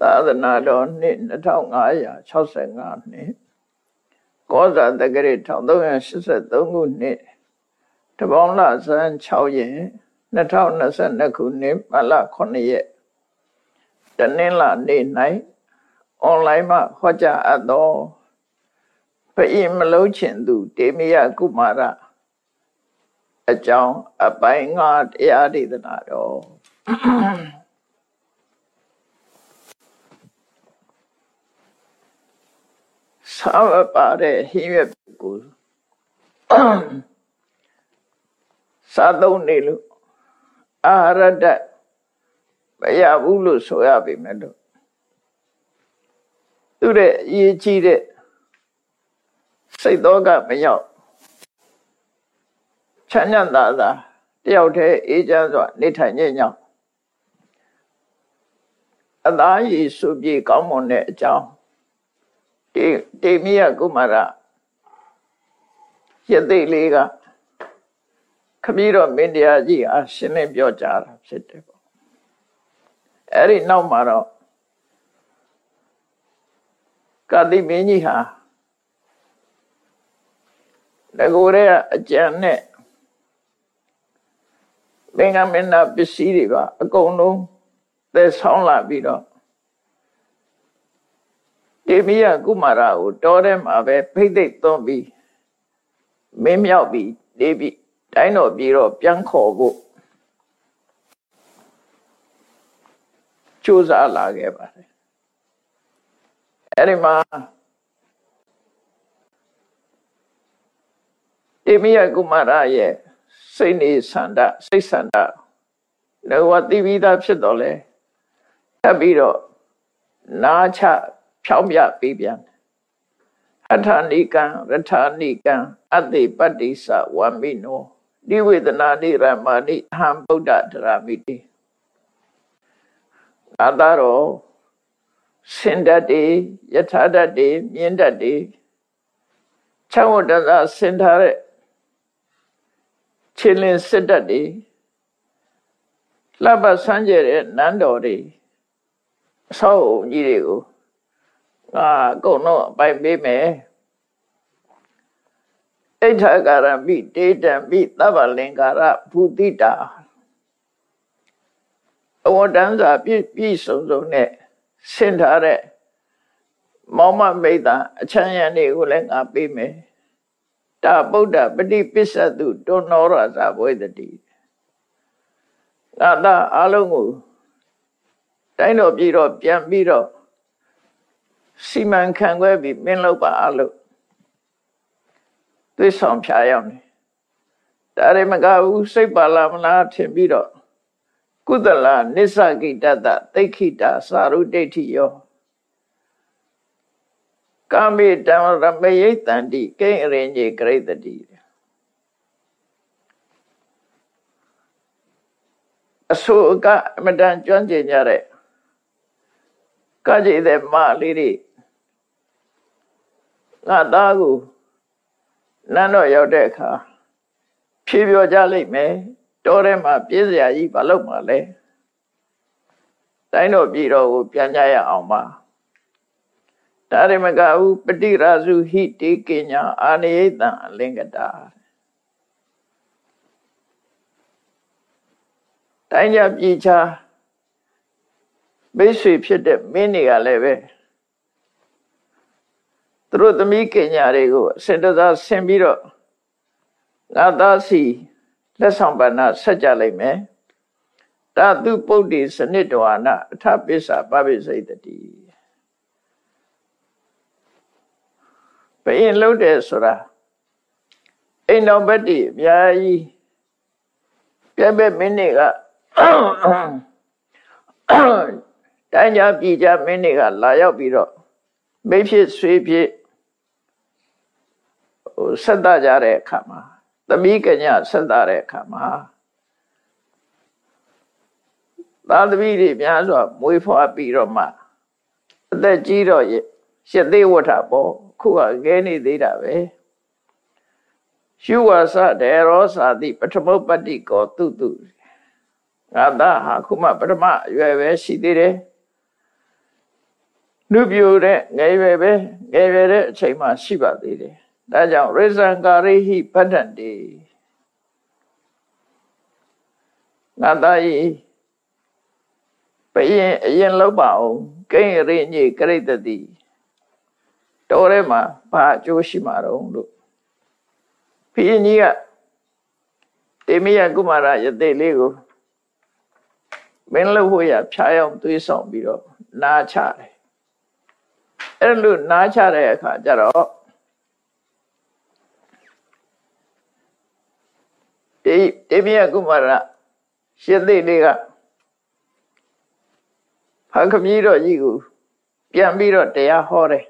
သာသနာတော်နှစ်2565နှစ်ကောဇာတက္ကရာ1383ခုနှစ်တပေါင်းလဆန်း6ရက်2022ခုနှစ်မလ9ရက်တနင်္လာနေ့၌အွန်လိုင်းမှာဟောကြားအပ်သောပအိမလုံးချင်သူတေမယကုမာရအကြောင်းအပိုင်းငါတရားဒေသနာတော် ဆောက်ပါတဲ့ဟင်းရွက်ကိုစားသုံးနေလို့အာရတ္တမရဘူးလို့ဆိုရပေမဲ့လို့သူတဲ့အရေးကြီးတဲ့စိတ်သောကမရောက်ချမ်းသာသာသာတယောက်တည်းအေးချမ်းစွာနေထိုင်ခြင်းကြောင့်အသားရည်စုပြေကောင်းမွန်တဲ့အကြောင်း တေတေမိယကုမာရရသိလေးကခမည်းတော်မင်းတရားကြီးအားရှင်းလင်းပြောကြားတာဖြစ်တယ်ပေါ့အဲ့ဒီနောက်မှာတော့ကာတိမင်းကြီးဟာငကိုရဲအကြံနဲ့မင်္ဂမင်းနာပစ္စည်းတွေပါအကုန်လုံးသက်ဆောင်လာပြီးတော့ တေမိယကုမာရကိုတောထဲမှာပဲဖိတ်သိပ်သွန်းပြီးမင်းမြောက်ပြီးနေပြီးတိုင်းတော်ပြီးတော့ပြန်ခေါ်ဖို့ကြိုးစားလာခဲ့ပါတယ်အဲ့ဒီမှာတေမိယကုမာရရဲ့စိတ်နေဆန္ဒစိတ်ဆန္ဒလောကတိပိသားဖြစ်တော်လဲထပ်ပြီးတော့နာချ ဖြောင်းပြပေးပြန်အထာနိကံရထာနိကံအတိပတ္တိသဝံမိနောဒီဝေဒနာနိရမဏိဟံဗုဒ္ဓဒရမိတိအာသာရောစင်တတ်တေယထာတတ်တေမြင်တတ်တေချောင်းဝတ္တသာစင်ထားတဲ့ခြေလင်းစစ်တတ်တေလှပဆန်းကျဲတဲ့နန်းတော်တွေအဆောက်အုံကြီးတွေကိုငါ အကုန်လုံးအပိုင်ပေးမယ်အိဋ္ဌကာရမိတေတံမိသဗ္ဗလင်္ကာရဘူတိတာအဝတ္တန်စာပြည့်ပြည့်စုံစုံနဲ့ဆင်ထားတဲ့မောမမိတ်တာအချမ်းရံတွေကိုလည်းငါပေးမယ်တာဗုဒ္ဓပฏิပစ္စတုတောနောရသဘဝေတတိငါသာအလုံးကိုတိုင်းတော်ပြည်တော့ပြန်ပြီးတော့ စီမံခန့်ခွဲပြီးမင်းလုပ်ပါလို့သွေးဆောင်ဖြာရောက်နေဒါရမကဘူးစိတ်ပါလာမလားထင်ပြီးတော့ကုသလနစ္စကိတတသိခိတာသာရုဒိဋ္ဌိယောကာမိတံရမယိတန္တိကိအရင်ကြီးဂရိတတိအဆိုကအမတန်ကျွမ်းကျင်ကြတဲ့ကကြည်တဲ့မလေးတွေ ငါသားကိုနန်းတော်ရောက်တဲ့အခါဖြေပြောကြလိမ့်မယ်တောထဲမှာပြည့်စရာကြီးမလုပ်ပါလဲတိုင်းတော်ပြည်တော်ကိုပြန်ကြရအောင်ပါဒါရမကဟုပฏิရာစုဟိတေကညာအာနိယတံအလင်္ကတာတိုင်းကြပြည်ချာမိတ်ဆွေဖြစ်တဲ့မင်းတွေကလည်းပဲ သူတို့သမီးကညာတွေကိုအစင်တစားဆင်ပြီးတော့ငါသားစီလက်ဆောင်ပဏဆက်ကြလိုက်မယ်တတုပုဒ္ဓိစနစ်တော်နာအထပစ္စာပပိစိတ်တိဘယင်လုံးတယ်ဆိုတာအိမ်တော်ဘက်တည်းအများကြီးပြက်ပဲမင်းတွေကတိုင်းကြပြည်ကြမင်းတွေကလာရောက်ပြီးတော့ မိဖြစ်ဆွေးဖြစ်ဟိုဆက်တကြတဲ့အခါမှာသမီးကညာဆက်တတဲ့အခါမှာသာသမီတွေများစွာမွေးဖွားပြီးတော့မှအသက်ကြီးတော့ရှစ်သေးဝဋ္ဌပေါ့ခုကငဲနေသေးတာပဲရှုဝါစဒေရောစာတိပထမပတ္တိကောတုတုငါသားဟာခုမှပထမအရွယ်ပဲရှိသေးတယ် နှုပြိုတဲ့ငယ်ရွယ်ပဲငယ်ရွယ်တဲ့အချိန်မှရှိပါသေးတယ်ဒါကြောင့်ရိဇံကာရိဟိပဋ္ဌန္တိငါသားကြီးဘယင်အရင်လောက်ပါအောင်ကိဉ္ရိညိကရိတတိတော်ထဲမှာဘာအကျိုးရှိမှာတော့လို့ဘယင်ကြီးကတေမိယကုမာရယသိလေးကိုမင်းလှုပ်ဖို့ရဖြားရောက်သွေးဆောင်ပြီးတော့နားချတယ် အဲ့လိုနားချတဲ့အခါကျတော့တေတေမိယကုမာရရှင်းသိလေးကဖခမည်းတော်ကြီးကိုပြန်ပြီးတော့တရားဟောတယ်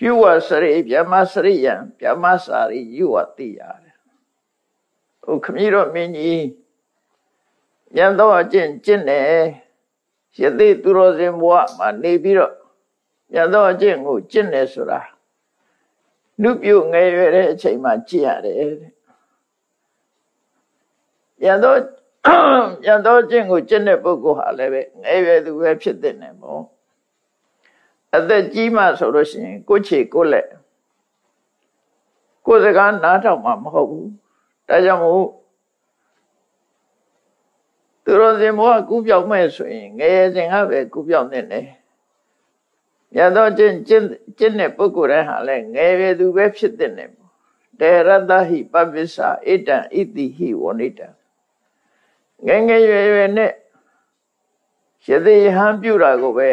ယူဝစရိဗျမစရိယံဗျမစာရိယူဝတိရတယ်ဟိုခမည်းတော်မင်းကြီးညံတော့အကျင့်ကျင့်တယ် ယသိသူတော်စင်ဘဝမှာနေပြီးတော့ညံတော့အကျင့်ကိုကျင့်တယ်ဆိုတာနှုတ်ပြုငယ်ရွယ်တဲ့အချိန်မှာကျင့်ရတယ်တဲ့ညံတော့ညံတော့ကျင့်ကိုကျင့်တဲ့ပုဂ္ဂိုလ်ဟာလည်းပဲငယ်ရွယ်သူပဲဖြစ်တဲ့နေပေါ့အသက်ကြီးမှဆိုလို့ရှိရင်ကိုချေကိုလက်ကိုစကားနားထောင်မှမဟုတ်ဘူးဒါကြောင့်မို့ သူတော်စင်ဘဝကူးပြောက်မဲ့ဆိုရင်ငယ်စဉ်ကပဲကူးပြောက်နေတယ်မြတ်သောကျင့်ကျင့်ကျင့်တဲ့ပုဂ္ဂိုလ်တိုင်းဟာလည်းငယ်ရသူပဲဖြစ်တဲ့နေပေါ့တေရတဟိပပိစ္ဆာဣတံဣတိဟိဝဏိတံငယ်ငယ်ရွယ်ရွယ်နဲ့ယသိဟံပြုတာကိုပဲ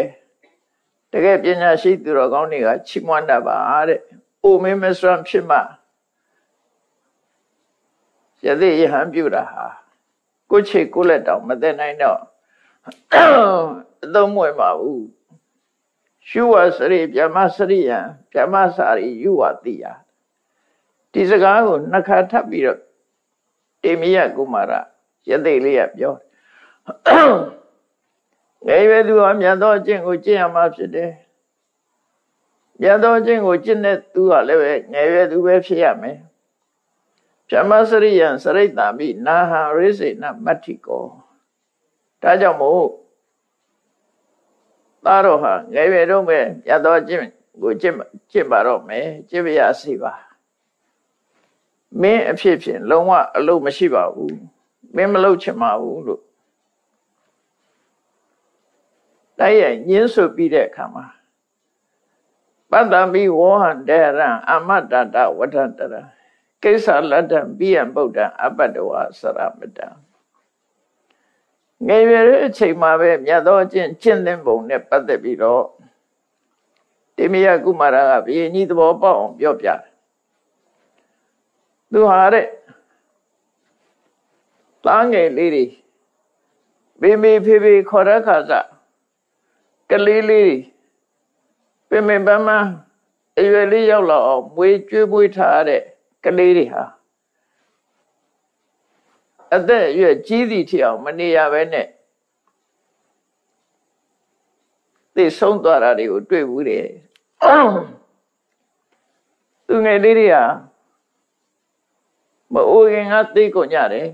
တကယ်ပညာရှိသူတော်ကောင်းတွေကချီးမွမ်းတတ်ပါတဲ့။အိုမင်းမစွမ်းဖြစ်မှယသိယဟံပြုတာဟာ ကိုချေကိုလက်တောင်မသိနိုင်တော့အသုံးမွေပါဘူးရှုဝစရိဗျမစရိယံဗျမစာရိယူဝတိယဒီစကားကိုနှစ်ခါထပ်ပြီးတော့တေမိယကုမာရယသိလေးကပြောငယ်ရွယ်သူဟာမြတ်သောအကျင့်ကိုကျင့်ရမှာဖြစ်တယ်မြတ်သောအကျင့်ကိုကျင့်တဲ့သူကလည်းပဲငယ်ရွယ်သူပဲဖြစ်ရမယ် ဗြဟ္မစရိယံစရိတ်တာမိနာဟံရိစေနမတ္ထိကောဒါကြောင့်မို့သားတော်ဟာငယ်ရွယ်တော့ပဲရတော်ကျင့်ကိုကျင့်ကျင့်ပါတော့မယ်ကျင့်ပါရစေပါမင်းအဖြစ်ဖြင့်လုံးဝအလုပ်မရှိပါဘူးမင်းမလုပ်ချင်ပါဘူးလို့တိုက်ရိုက်ညင်းဆိုပြီးတဲ့အခါမှာပတ္တမိဝောဟံတေရံအမတ္တတဝဋ္ဌတရံ ကိစ္စလတ္တပိယံဗုဒ္ဓအပတ္တဝဆရမတံငယ်ရွယ်တဲ့အချိန်မှာပဲမြတ်သောအကျင့်ကျင့်သင်ပုံနဲ့ပတ်သက်ပြီးတော့တိမယကုမာရကဘုရင်ကြီးသဘောပေါက်အောင်ပြောပြတယ်သူဟာတဲ့သားငယ်လေးတွေဘေမေဖေဖေခေါ်တဲ့ခါစကလေးလေးပင်ပင်ပန်းပန်းအရွယ်လေးရောက်လာအောင်မွေးကျွေးမွေးထားတဲ့ ကလေးတွေဟာအသက်အရွယ်ကြီးသည့်ထအောင်မနေရဘဲနဲ့သိဆုံးသွားတာတွေကိုတွေ့ဘူးတယ်သူငယ်လေးတွေဟာမအိုရင်ကသိကုန်ကြတယ်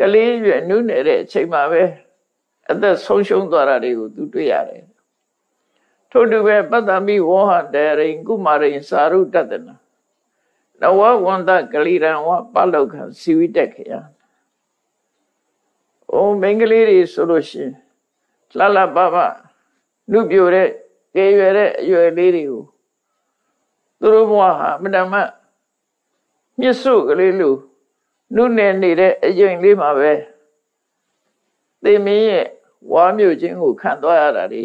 ကလေးရွယ်နုနေတဲ့အချိန်မှာပဲအသက်ဆုံးရှုံးသွားတာတွေကိုသူတွေ့ရတယ်ထို့တူပဲပတ္တမိဝောဟတေရိန်ကုမာရိန်စာရုတတနာ နဝဝန္တကလိရံဝပလောက်ခံစီဝိတက်ခရအိုမင်္ဂလေးတွေဆိုလို့ရှိရင်လှလှပပလူပြိုတဲ့ကြေရွယ်တဲ့အရွယ်လေးတွေကိုသူတို့ဘဝဟာမတမမြစ်စုကလေးလိုနုနယ်နေတဲ့အရင်လေးမှာပဲသေမင်းရဲ့ဝါမြို့ချင်းကိုခံသွားရတာတွေ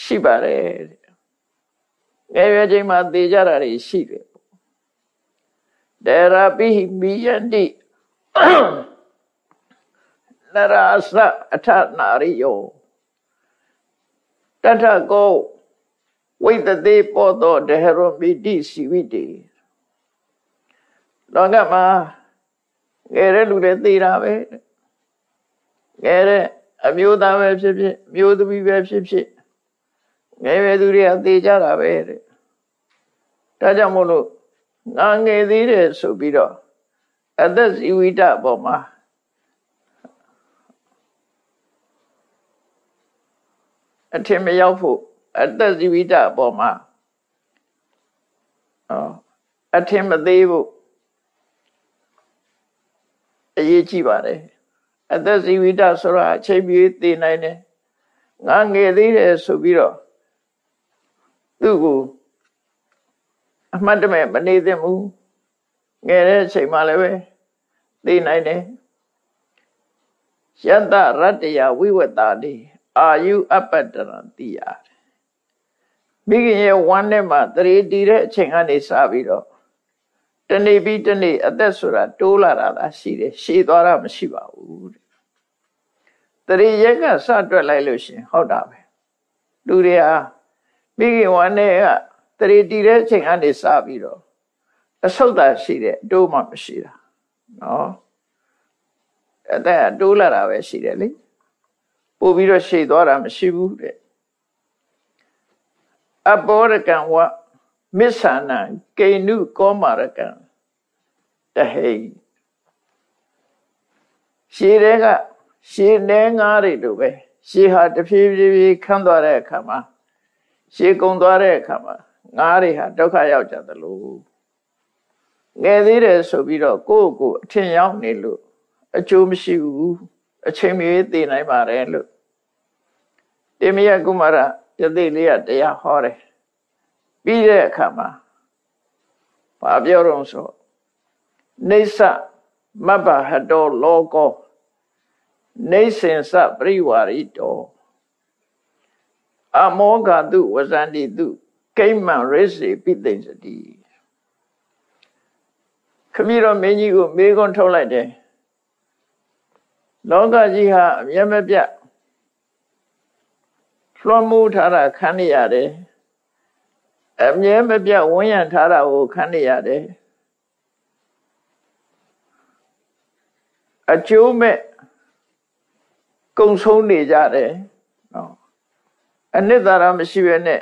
ရှိပါတယ်ငယ်ရွယ်ချိန်မှာသေကြတာတွေရှိတယ် တေရာပိမိယန္တိနရာသအထနာရိယောတထကောဝိတတိပောတောတဟရောမိတိစီဝိတေလောကမှာငယ်တဲ့လူတွေသိတာပဲငယ်တဲ့အမျိုးသားပဲဖြစ်ဖြစ်မျိုးသမီးပဲဖြစ်ဖြစ်ငယ်ရွယ်သူတွေကသိကြတာပဲတဲ့ဒါကြောင့်မို့လို့ ငါငယ်သေးတယ်ဆိုပြီးတော့အသက်ဇီဝိတပေါ်မှာအထင်မရောက်ဖို့အတ္တဇိဝိတအပေါ်မှာအော်အထင်မသေးဖို့အရေးကြီးပါတယ်အတ္တဇိဝိတဆိုတာအချိန်ပြေးသိနိုင်တယ်ငါငယ်သေးတယ်ဆိုပြီးတော့သူ့ကိုအ မှတ်တမဲ့မနေသင့်ဘူးငယ်တဲ့အချိန်မှလည်းပဲသိနိုင်တယ်ယတရတ္တယဝိဝတ္တာတိအာယုအပ္ပတ္တရံတိရတယ်မိခင်ရဲ့ဝမ်းထဲမှာတရေတည်တဲ့အချိန်ကနေစပြီးတော့တနေ့ပြီးတနေ့အသက်ဆိုတာတိုးလာတာလားရှိတယ်ရှည်သွားတာမရှိပါဘူးတဲ့တရေရက်ကစတွက်လိုက်လို့ရှင်ဟုတ်တာပဲလူတွေဟာမိခင်ဝမ်းထဲက တရေတည်တဲ့အချိန်ကနေစပြီးတော့အဆုတ်သာရှိတယ်အတိုးမှမရှိတာနော်အသက်အတိုးလာတာပဲရှိတယ်လေပို့ပြီးတော့ရှည်သွားတာမရှိဘူးတဲ့အဘောရကံဝမစ္ဆာနံကေနုကောမာရကံတဟိရှည်တဲ့ကရှည်နေငါးတွေလိုပဲရှည်ဟာတဖြည်းဖြည်းဖြည်းခန်းသွားတဲ့အခါမှာရှည်ကုံသွားတဲ့အခါမှာ ငါးတွေဟာဒုက္ခရောက်ကြသလိုငယ်သေးတယ်ဆိုပြီးတော့ကိုယ့်ကိုယ်အထင်ရောက်နေလို့အကျိုးမရှိဘူးအချိန်မီသိနိုင်ပါတယ်လို့တေမယကုမာရယသိလေးကတရားဟောတယ်ပြီးတဲ့အခါမှာဘာပြောတော့ဆိုနေသမဘဟတောလောကောနေစင်စပရိဝါရိတောအမောဂတုဝဇန္တိတု ကိမ္မံရိစေပိသိစတိခမည်းတော်မင်းကြီးကိုမေးခွန်းထုတ်လိုက်တယ်လောကကြီးဟာအမြဲမပြတ်လွှမ်းမိုးထားတာခံရရတယ်အမြဲမပြတ်ဝန်းရံထားတာကိုခံရရတယ်အကျိုးမဲ့ကုံဆုံးနေကြတယ်နော်အနှစ်သာရမရှိဘဲနဲ့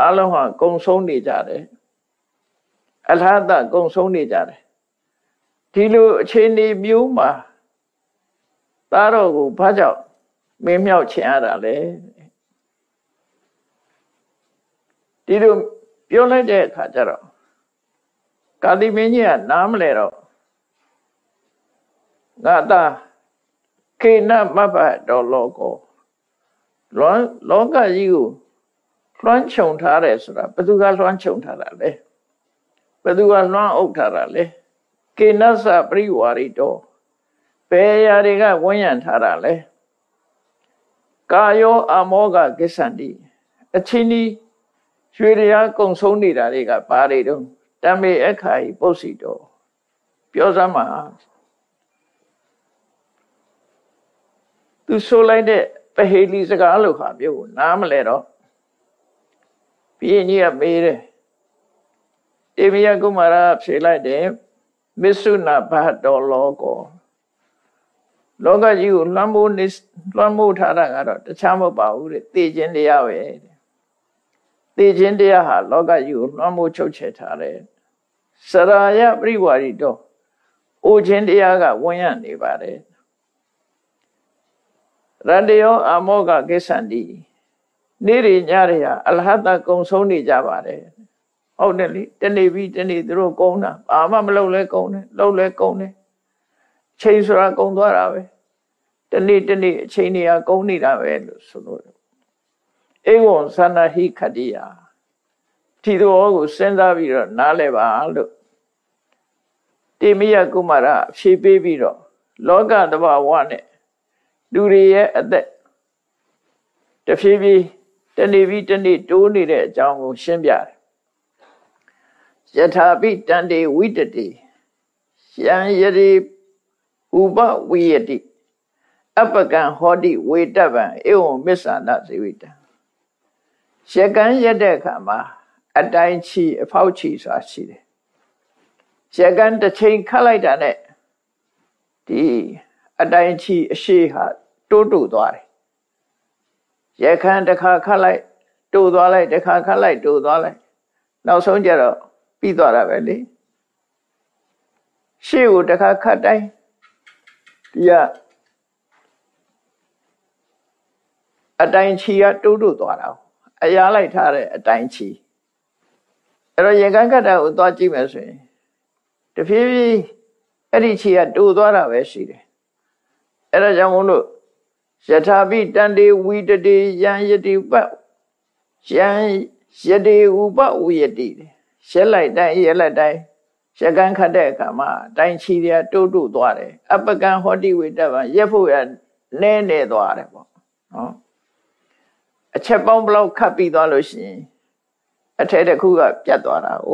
အလုံးဟာကုံဆုံးနေကြတယ်အလားတကုံဆုံးနေကြတယ်ဒီလိုအခြေအနေမျိုးမှာသားတော်ကိုဘာကြောင့်မင်းမြောက်ချင်ရတာလဲဒီလိုပြောလိုက်တဲ့အခါကျတော့ကာတိမင်းကြီးကနားမလဲတော့ငါသားခေနမဘတော်လောကောလောလောကကြီးကို လွှမ်းခြုံထားတယ်ဆိုတာဘယ်သူကလွှမ်းခြုံထားတာလဲဘယ်သူကလွှမ်းအုပ်ထားတာလဲကေနသပရိဝါရိတောဘယ်ရာတွေကဝန်းရံထားတာလဲကာယောအမောကကိစ္ဆန္တိအချင်းဒီရွှေတရားကုံဆုံးနေတာတွေကဘာတွေတုံးတမေအခါဤပုတ်စီတော်ပြောစမ်းမှာသူဆိုလိုက်တဲ့ပဟေလီစကားလို့ဟာပြောနားမလဲတော့ဘု ရင်ကြီးကမေးတယ်တေမယကုမာရဖြေလိုက်တယ်မစ္ဆုနာဘတ်တော်လောကောလောကကြီးကိုလွှမ်းမိုးနေလွှမ်းမိုးထားတာကတော့တခြားမဟုတ်ပါဘူးတဲ့သိခြင်းတရားပဲတဲ့သိခြင်းတရားဟာလောကကြီးကိုလွှမ်းမိုးချုပ်ချယ်ထားတယ်စရာယပရိဝါရီတော့အိုခြင်းတရားကဝန်းရနေပါတယ်ရတယောအမောကကိစ္ဆန္တိ နေ့ရညရရအလဟတကုံဆုံးနေကြပါတယ်ဟုတ်တယ်လေတနေ့ပြီးတနေ့သူတို့ကုန်းတာဘာမှမလုပ်လဲကုန်းတယ်လုပ်လဲကုန်းတယ်ချိန်ဆိုတာကုန်းသွားတာပဲတနေ့တနေ့အချိန်တွေကကုန်းနေတာပဲလို့ဆိုလို့ဧဝံသန္နဟိခတိယထီတော်ကိုစဉ်းစားပြီးတော့နားလဲပါလို့တေမိယကုမာရဖြေပေးပြီးတော့လောကတဘာဝနဲ့လူတွေရဲ့အသက်တဖြည်းဖြည်း တနေ့ပြီးတနေ့တိုးနေတဲ့အကြောင်းကိုရှင်းပြတယ်ယထာပိတန္တေဝိတတိယံယတိဥပဝိယတိအပကံဟောတိဝေတဗံဧဝံမစ္ဆာနဇေဝိတံရကန်းရက်တဲ့အခါမှာအတိုင်းချီအဖောက်ချီဆိုတာရှိတယ်ရကန်းတစ်ချိန်ခတ်လိုက်တာနဲ့ဒီအတိုင်းချီအရှိဟာတိုးတိုးသွားတယ် ရခန်းတစ်ခါခတ်လိုက်တိုးသွားလိုက်တစ်ခါခတ်လိုက်တိုးသွားလိုက်နောက်ဆုံးကျတော့ပြီးသွားတာပဲလေရှေ့ကိုတစ်ခါခတ်တိုင်းဒီကအတိုင်ချီကတိုးတိုးသွားတာအရာလိုက်ထားတဲ့အတိုင်ချီအဲ့တော့ရေကန်းကတ္တကိုသွားကြည့်မယ်ဆိုရင်တဖြည်းဖြည်းအဲ့ဒီချီကတိုးသွားတာပဲရှိတယ်အဲ့ဒါကြောင့်မို့လို့ ယထာပိတန်တေဝီတတေယံယတိပယံယတိဥပဝိယတိရှက်လိုက်တိုင်းရက်လိုက်တိုင်းရှက်ကန်းခတ်တဲ့အခါမှာတိုင်းချီရတိုးတိုးသွားတယ်အပကံဟောတိဝိတ္တဗံရက်ဖို့ရနဲနေသွားတယ်ပေါ့နော်အချက်ပေါင်းဘလောက်ခတ်ပြီးသွားလို့ရှိရင်အထက်တစ်ခုကပြတ်သွားတာ哦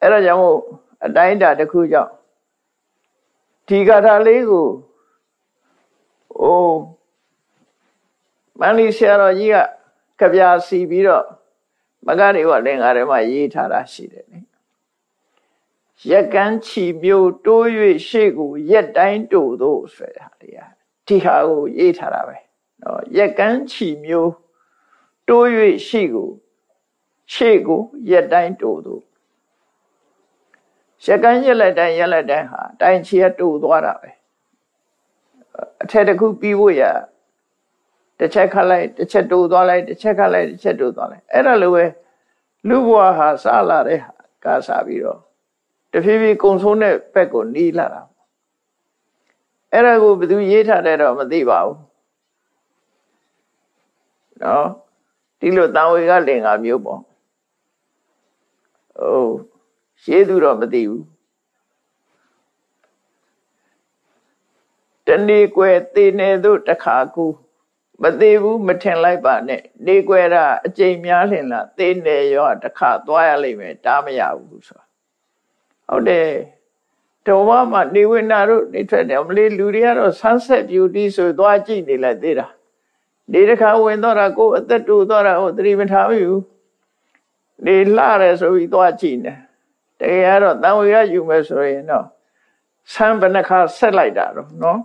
အဲ့ဒါကြောင့်မို့အတိုင်းတာတစ်ခုကြောင့်ဒီဂါထာလေးကို အိုးမန္လိဆရာတော်ကြီးကကြပြစီပြီးတော့မဂ္ဂရိဝလင်္ကာထဲမှာရေးထားတာရှိတယ်လေရက်ကန်းချီမျိုးတိုး၍ရှေ့ကိုရက်တိုင်းတိုးသို့ဆိုတာတရားဒီဟာကိုရေးထားတာပဲနော်ရက်ကန်းချီမျိုးတိုး၍ရှေ့ကိုရှေ့ကိုရက်တိုင်းတိုးသို့ရက်ကန်းရက်လိုက်တိုင်းရက်လိုက်တိုင်းဟာတိုင်းချီရတိုးသွားတာပဲ အထက်တစ်ခုပြီးဖို့ရတစ်ချက်ခတ်လိုက်တစ်ချက်တိုးသွားလိုက်တစ်ချက်ခတ်လိုက်တစ်ချက်တိုးသွားလိုက်အဲ့ဒါလိုပဲလူဘဝဟာစလာတဲ့ဟာကစားပြီးတော့တဖြည်းဖြည်းကုံဆုံးတဲ့ဘက်ကိုနီးလာတာအဲ့ဒါကိုဘယ်သူရေးထားတဲ့တော့မသိပါဘူးနော်ဒီလိုတန်ဝေကလင်္ကာမျိုးပေါ့ဟုတ်ရေးသူတော့မသိဘူး တဏီကွယ်သေနေသူတခါကူမသေးဘူးမထင်လိုက်ပါနဲ့နေကွယ်တာအကျိန်များလင်လားသေနေရောတခါသွားရလိမ့်မယ်တားမရဘူးဆိုတာဟုတ်တယ်တော်မမှာနေဝိနာတို့နေထွက်တယ်မလေးလူတွေကတော့ sunset beauty ဆိုသွားကြည့်နေလိုက်သေးတာဒီတစ်ခါဝင်တော့တာကိုယ်အသက်တူတော့တာဟိုသတိမထားဘူးနေလှတယ်ဆိုပြီးသွားကြည့်နေတကယ်ကတော့တန်ဝေရယူမယ်ဆိုရင်တော့ ဆန်းဘယ်နှခါဆက်လိုက်တာတော့နော်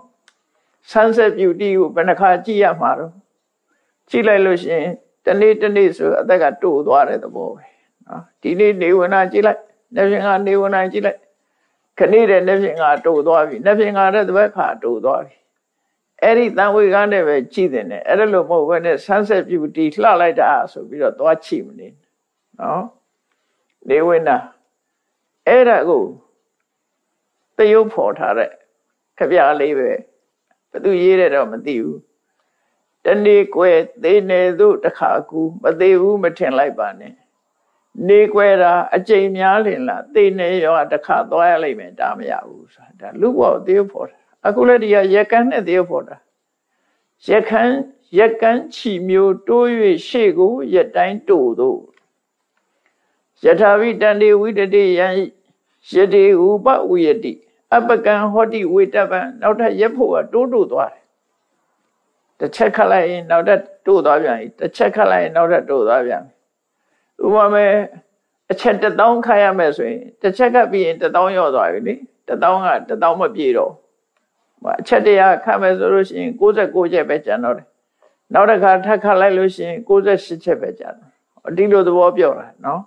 sunset beauty ကိုဘယ်နှခါကြည့်ရမှာတော့ကြည့်လိုက်လို့ရှိရင်တနေ့တနေ့ဆိုအသက်ကတိုးသွားတဲ့သဘောပဲနော်ဒီနေ့နေဝင်လာကြည့်လိုက်နေ့ပြင်ကနေဝင်လာကြည့်လိုက်ခဏတဲ့နေ့ပြင်ကတိုးသွားပြီနေ့ပြင်ကတဲ့တပတ်ခါတိုးသွားပြီအဲ့ဒီတန်ဝေကနဲ့ပဲကြည့်တယ်နဲ့အဲ့ဒါလို့မဟုတ်ဘဲနဲ့ sunset beauty လှလိုက်တာဆိုပြီးတော့သွားချိမနေနော်နေဝင်လာအဲ့ဒါကို တရုပ်ဖော်ထားတဲ့ခပြလေးပဲဘသူရေးတယ်တော့မသိဘူးတနေ့ကွယ်သေးနေသူတခါကူမသေးဘူးမထင်လိုက်ပါနဲ့နေကွယ်တာအကျိန်များလင်လားသေနေရောတခါသွားရလိမ့်မယ်ဒါမရဘူးဆိုတာဒါလူဘောသေယဖို့တာအခုလည်းဒီကရက်ကန်းနဲ့သေယဖို့တာရက်ကန်းရက်ကန်းချီမျိုးတိုး၍ရှေ့ကိုရက်တိုင်းတိုးသို့ယထာဝိတန္တိဝိတတိယံယတိဥပဝိယတိ အပကံဟောတိဝေတပံနောက်ထပ်ရက်ဖို့ကတိုးတိုးသွားတယ်တစ်ချက်ခတ်လိုက်ရင်နောက်ထပ်တိုးသွားပြန်ပြီတစ်ချက်ခတ်လိုက်ရင်နောက်ထပ်တိုးသွားပြန်ပြီဥပမာမဲ့အချက်တစ်တောင်းခတ်ရမယ်ဆိုရင်တစ်ချက်ကပ်ပြီးရင်တစ်တောင်းရော့သွားပြီလေတစ်တောင်းကတစ်တောင်းမပြည့်တော့အချက်တရားခတ်မယ်ဆိုလို့ရှိရင်69ချက်ပဲကျန်တော့တယ်နောက်တစ်ခါထပ်ခတ်လိုက်လို့ရှိရင်68ချက်ပဲကျန်တော့ဒီလိုသဘောပြောတာနော်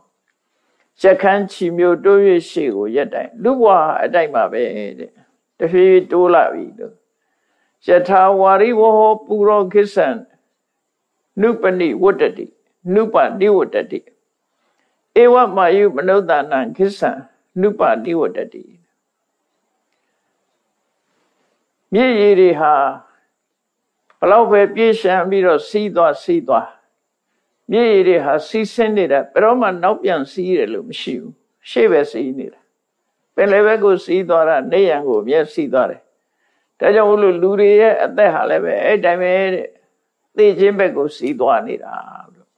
ရခန်းချီမျိုးတိုး၍ရှေ့ကိုရက်တိုင်လူဘွားအတိုက်မှာပဲတဲ့တဖြည်းတိုးလာပြီလို့ယထာဝါရိဝဟောပုရောခိသံနုပနိဝတ္တတိနုပတိဝတ္တတိဧဝမာယုမနုဿာနံခိသံနုပတိဝတ္တတိမြေရည်တွေဟာဘလောက်ပဲပြေးရှံပြီးတော့စီးသွားစီးသွား မြေရည်တွေဟာစီးဆင်းနေတာဘယ်တော့မှနောက်ပြန်စီးတယ်လို့မရှိဘူးရှေ့ပဲစီးနေတာပင်လယ်ဘက်ကိုစီးသွားတာနေရန်ကိုမျက်စီးသွားတယ်ဒါကြောင့်မို့လို့လူတွေရဲ့အသက်ဟာလည်းပဲအဲ့တိုင်းပဲတဲ့သိချင်းဘက်ကိုစီးသွားနေတာလို့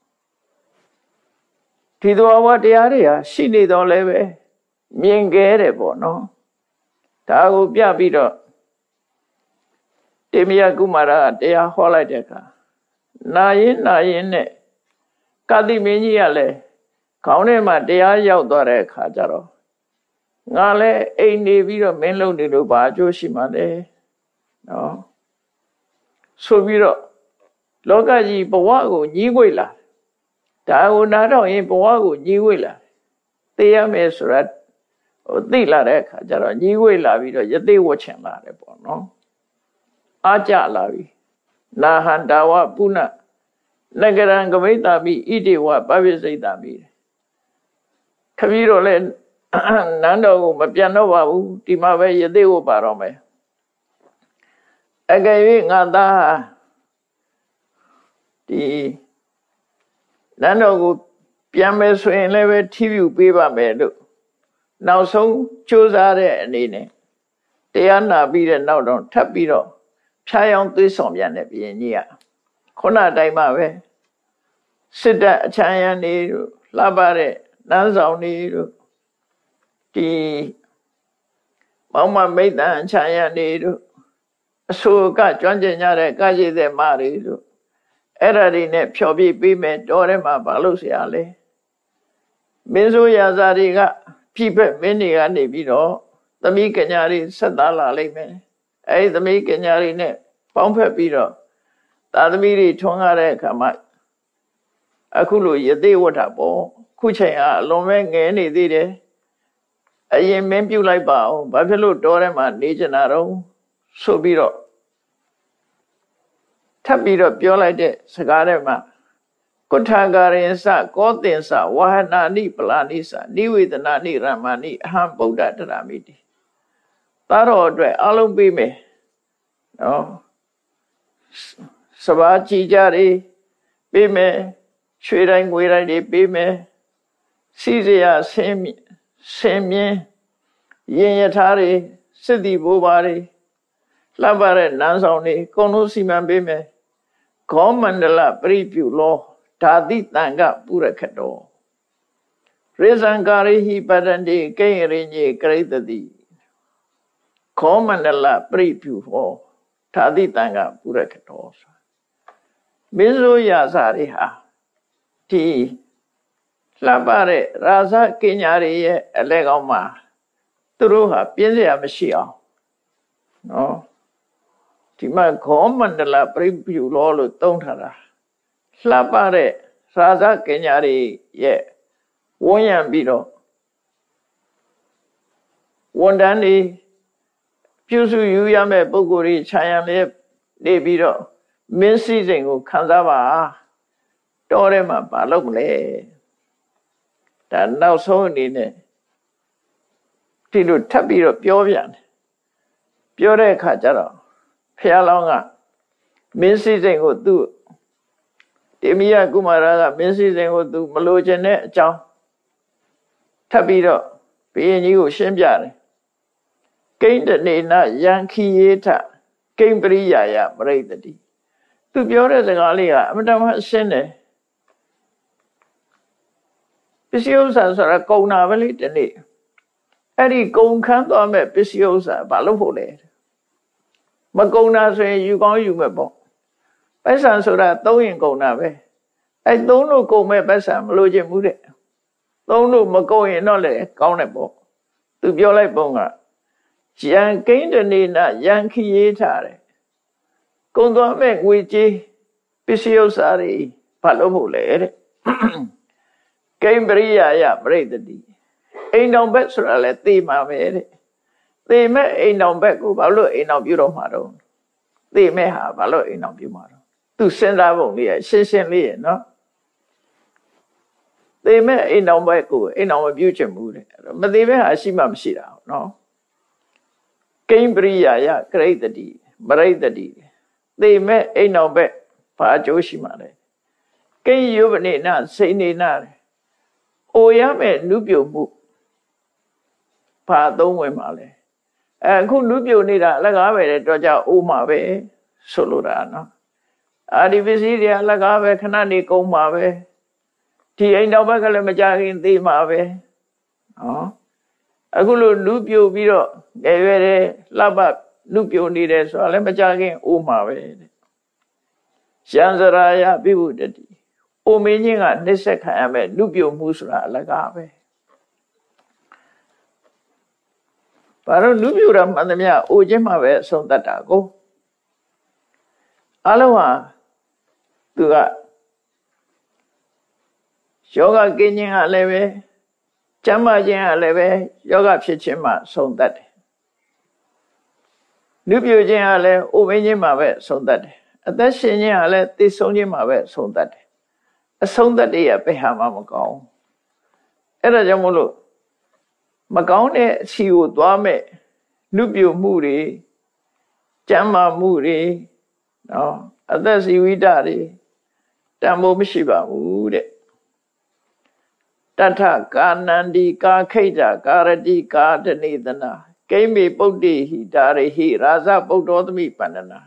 ဒီတော်ဝတရားတွေဟာရှိနေတော့လည်းပဲမြင်ခဲ့တယ်ပေါ့နော်ဒါကိုပြပြီးတော့တေမယကုမာရကတရားဟောလိုက်တဲ့အခါနာရင်နာရင်နဲ့ ကတိမင်းကြီးကလည်းခေါင်းထဲမှာတရားရောက်သွားတဲ့အခါကျတော့ငါလည်းအိမ်နေပြီးတော့မင်းလုံနေလို့ဘာအကျိုးရှိမှလဲနော်ဆိုပြီးတော့လောကကြီးဘဝကိုညီးွေလာဒါကိုနားတော့ရင်ဘဝကိုညီးွေလာသိရမယ်ဆိုရဟိုသိလာတဲ့အခါကျတော့ညီးွေလာပြီးတော့ယသိဝတ်ချင်လာတယ်ပေါ့နော်အားကြလာပြီနာဟန္တာဝပုဏ္ဏ နဂရံကမိတာမိဣတိဝပပိစိတ်တာမိခပီးတော့လဲနန်းတော်ကိုမပြန်တော့ပါဘူးဒီမှာပဲယသိဝပါတော့မယ်အကယ်၍ငါသားဒီနန်းတော်ကိုပြန်မယ်ဆိုရင်လည်းပဲထိပြုပေးပါမယ်လို့နောက်ဆုံးကြိုးစားတဲ့အနေနဲ့တရားနာပြီးတဲ့နောက်တော့ထပ်ပြီးတော့ဖြားယောင်းသွေးဆောင်ပြန်တဲ့ဘုရင်ကြီးက ခုနတိုင်းမှာပဲစစ်တပ်အချမ်းရံနေတို့လှပတဲ့နန်းဆောင်နေတို့ဒီမောင်မမိတ်တန်အချမ်းရံနေတို့အဆိုကကျွမ်းကျင်ကြတဲ့ကာရှိတဲ့မတွေတို့အဲ့ဒါတွေနဲ့ဖြောပြပေးမယ်တော်ထဲမှာဘာလို့ဆရာလဲမင်းဆိုရာဇာတွေကဖိဖက်မင်းတွေကနေပြီးတော့သမီးကညာတွေဆက်သားလာလိမ့်မယ်အဲဒီသမီးကညာတွေနဲ့ပေါင်းဖက်ပြီးတော့ သာသမီတွေထွန်းကားတဲ့အခါမှာအခုလိုယသိဝတ္ထပေါ့ခုချိန်ကအလွန်ပဲငယ်နေသေးတယ်အရင်မင်းပြုတ်လိုက်ပါအောင်ဘာဖြစ်လို့တောထဲမှာနေကြတာတော့ဆိုပြီးတော့ထပ်ပြီးတော့ပြောလိုက်တဲ့စကားထဲမှာကုဋ္ဌာကာရင်စကောတင်္စဝဟနာနိပလာနိစနိဝေဒနာနိရမဏိအဟံဗုဒ္ဓတရမိတိသားတော်အတွက်အလုံးပေးမယ်နော် စဘာကြည်ကြတွေပေးမယ်ရွှေတိုင်းငွေတိုင်းတွေပေးမယ်စီစရာဆင်းဆင်းမြင်းရင်ရထားတွေစစ်တီဘိုးပါတွေလှပတဲ့နန်းဆောင်တွေအကုန်လုံးစီမံပေးမယ်ခောမန္တလပရိပြုလောဓာတိတံကပုရခတောရေဇံကာရိဟိပတန္တိကိရိညေကရိတတိခောမန္တလပရိပြုဟောဓာတိတံကပုရခတောဆို မင်းဆိုရာစာတွေဟာဒီလှပတဲ့ရာဇကင်ညာတွေရဲ့အလဲကောင်းမှာသူတို့ဟာပြင်းစရာမရှိအောင်နော်ဒီမှာခောမန္တလပရိပြုလောလို့သုံးထားတာလှပတဲ့ရာဇကင်ညာတွေရဲ့ဝန်းရံပြီးတော့ဝန်တန်းတွေပြုစုယူရမယ့်ပုံကိုယ်တွေခြံရံလေးနေပြီးတော့ မင်းစည်းစိမ်ကိုခံစားပါတောထဲမှာမလုပ်မလဲဒါနောက်ဆုံးအနေနဲ့ဒီလိုထပ်ပြီးတော့ပြောပြန်တယ်ပြောတဲ့အခါကျတော့ဖះလောင်းကမင်းစည်းစိမ်ကိုသူ့တေမိယကုမာရကမင်းစည်းစိမ်ကိုသူမလိုချင်တဲ့အကြောင်းထပ်ပြီးတော့ဘုရင်ကြီးကိုရှင်းပြတယ်ကိဋ္တနေနယံခိယေထကိမ္ပရိယာယပရိတတိ သူပြောတဲ့စကားလေးကအမတမရှင်းတယ်ပစ္စည်းဥစ္စာဆိုတာကုံနာပဲလေဒီနေ့အဲ့ဒီကုံခန်းသွားမဲ့ပစ္စည်းဥစ္စာဘာလို့ဖို့လဲမကုံနာဆိုရင်ယူကောင်းယူမဲ့ပေါ့ပိုက်ဆံဆိုတာသုံးရင်ကုံနာပဲအဲ့သုံးလို့ကုံမဲ့ပိုက်ဆံမလိုချင်ဘူးတဲ့သုံးလို့မကုံရင်တော့လေကောင်းတယ်ပေါ့သူပြောလိုက်ပုံကယံကိန်းတနေနယံခီရေးထားတယ် ကုံသွားမဲ့ငွေကြေးပစ္စည်းဥစ္စာတွေဘာလို့ဖို့လဲတဲ့ကိမ္ပရိယာယပရိတတိအိမ်တော်ဘက်ဆိုတာလဲသိမှာပဲတဲ့သိမဲ့အိမ်တော်ဘက်ကိုဘာလို့အိမ်တော်ပြုတော့မှာတော့သိမဲ့ဟာဘာလို့အိမ်တော်ပြုမှာတော့သူစဉ်းစားပုံလေးရရှင်းရှင်းလေးရနော်သိမဲ့အိမ်တော်ဘက်ကိုအိမ်တော်မပြုချင်ဘူးတဲ့မသိမဲ့ဟာရှိမှမရှိတာနော်ကိမ္ပရိယာယကရိတတိမရိတတိ သိမဲ့အိမ်တော်ဘက်ဘာအကျိုးရှိမှာလဲကိယုပနေနစိနေနာတယ်အိုရမဲ့နုပြုတ်မှုဘာသုံးဝင်မှာလဲအခုနုပြုတ်နေတာအလကားပဲတော့ကြအိုးမှာပဲဆိုလိုတာနော်အာဒီပစ္စည်းတွေအလကားပဲခဏနေကုန်မှာပဲဒီအိမ်တော်ဘက်ကလည်းမကြခင်သေးမှာပဲနော်အခုလိုနုပြုတ်ပြီးတော့ငယ်ရွယ်တဲ့လှပ နုပြုတ်နေတယ်ဆိုတာလည်းမကြခင်အိုးမှာပဲရှံစရာယပိဝုတတိအိုမင်းချင်းကနှိစ္စခံရမယ်လူပြုံမှုဆိုတာအလကားပဲဘာလို့လူပြုတာမှန်သမျှအိုချင်းမှပဲအဆုံးတတ်တာကိုအလုံးဟာသူကယောဂကင်းခြင်းကလည်းပဲကျမ်းမာခြင်းကလည်းပဲယောဂဖြစ်ခြင်းမှဆုံးတတ်တယ် လူပြုခြင်းကလည်းအိုမင်းချင်းမှပဲဆုံးတတ်တယ်အသက်ရှင်ခြင်းကလည်းသိဆုံးခြင်းမှာပဲအဆုံးသတ်တယ်အဆုံးသတ်တဲ့ရဘယ်ဟာမှမကောင်းအဲ့ဒါကြောင့်မို့လို့မကောင်းတဲ့အစီကိုသွားမဲ့လူပြိုမှုတွေကြမ်းမာမှုတွေနော်အသက်စီဝိတတွေတန်ဖိုးမရှိပါဘူးတဲ့တထကာနန္ဒီကာခိတ်တာကာရတိကာတနေသနာ ကိမေပုတ်တိဟိဒါရဟိရာဇပုတ်တော်သမိပန္နနာ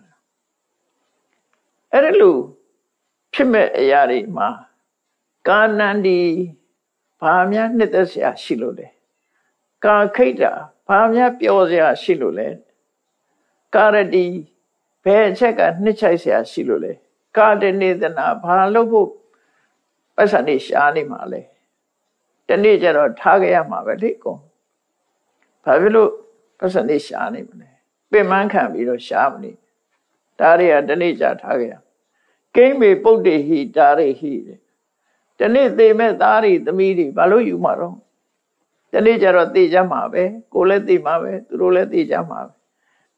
အဲ့ဒါလို့ဖြစ်မဲ့အရာတွေမှာကာနန္ဒီဘာများနှစ်သက်စရာရှိလို့လဲကာခိတ်တာဘာများပျော်စရာရှိလို့လဲကာရတိဘယ်အချက်ကနှစ်ချိုက်စရာရှိလို့လဲကာတနေသနာဘာလို့ဖို့ပတ်စံနေရှားနေမှာလဲတနေ့ကျတော့ထားကြရမှာပဲလေကောဘာဖြစ်လို့ ပတ်စံနေရှားနေမလဲပင်မခံပြီးတော့ရှားမနေဒါတွေကတနေ့ကျထားကြရကိမ့်မေပုတ်တေဟိဒါရိဟိတဲ့တနေ့သေမဲ့သားတွေသမီးတွေဘာလို့ယူမှာတော့တနေ့ကျတော့သေကြမှာပဲကိုလည်းသေမှာပဲသူတို့လည်းသေကြမှာပဲ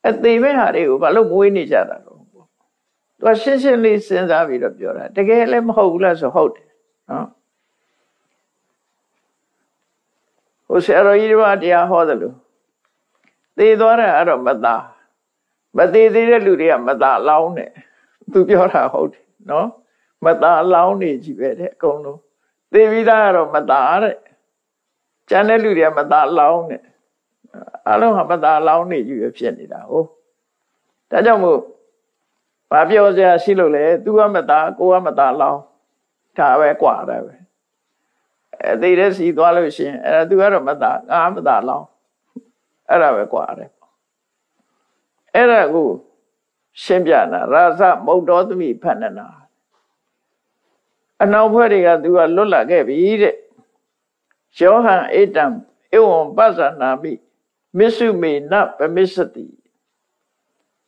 အသေးမဲ့ဟာတွေကိုဘာလို့မွေးနေကြတာတော့သူကရှင်းရှင်းလေးစဉ်းစားပြီးတော့ပြောတာတကယ်လည်းမဟုတ်ဘူးလားဆိုဟုတ်တယ်နော်ဟိုဆရာတော်ကြီးကတရားဟောတယ်လို့ သေသွားတာအဲ့တော့မသားမသေးသေးတဲ့လူတွေကမသားလောင်းတယ်သူပြောတာဟုတ်တယ်နော်မသားလောင်းနေကြည့်ပဲတဲ့အကုန်လုံးသေပြီးသားကတော့မသားတဲ့ကျန်တဲ့လူတွေကမသားလောင်းတယ်အလုံးဟာမသားလောင်းနေကြည့်ပဲဖြစ်နေတာဟုတ်ဒါကြောင့်မို့ဘာပြောစရာရှိလို့လဲသူကမသားကိုကမသားလောင်းဒါပဲกว่าတယ်ပဲအဲသိတဲ့စီသွားလို့ရှင်အဲသူကတော့မသားငါမသားလောင်း အဲ့ဒါပဲကွာတယ်အဲ့ဒါကိုရှင်းပြတာရာဇမုတ်တော်သမီးဖဏနာအနောက်ဘက်တွေကသူကလွတ်လာခဲ့ပြီတဲ့ယောဟန်အေတံဧဝံပသနာမိမစ္စုမေနပမစ္စတိ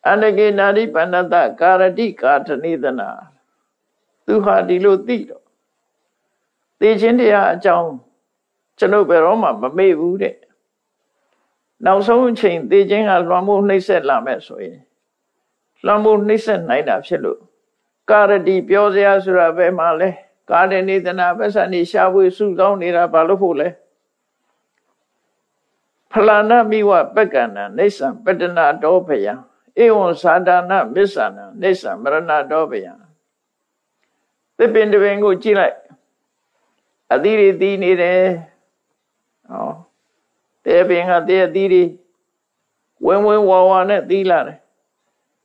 အန္တကေနာရိပဏတကာရတိကာထနိသနာသူဟာဒီလိုသိတော့သိချင်းတရားအကြောင်းကျွန်ုပ်ဘယ်တော့မှမမေ့ဘူးတဲ့ နောက်ဆုံးအချိန်သိချင်းကလွှမ်းမိုးနှိမ့်ဆက်လာမဲ့ဆိုရင်လွှမ်းမိုးနှိမ့်ဆက်နိုင်တာဖြစ်လို့ကာရတိပြောစရာဆိုတာဘယ်မှာလဲကာရဏိသနာပစ္စနိရှားဝေစုဆောင်နေတာဘာလို့ဖို့လဲဖလာနမိဝပက္ကဏနေသံပတနာတောဖယံဧဝံသာဒနာမစ္ဆာနနေသံမရဏတောဖယံသစ်ပင်တပင်ကိုကြည့်လိုက်အသီးတွေသီးနေတယ်ဟော တဲပင်ကတဲအသီးတွေဝင်းဝင်းဝါဝါနဲ့သီးလာတယ်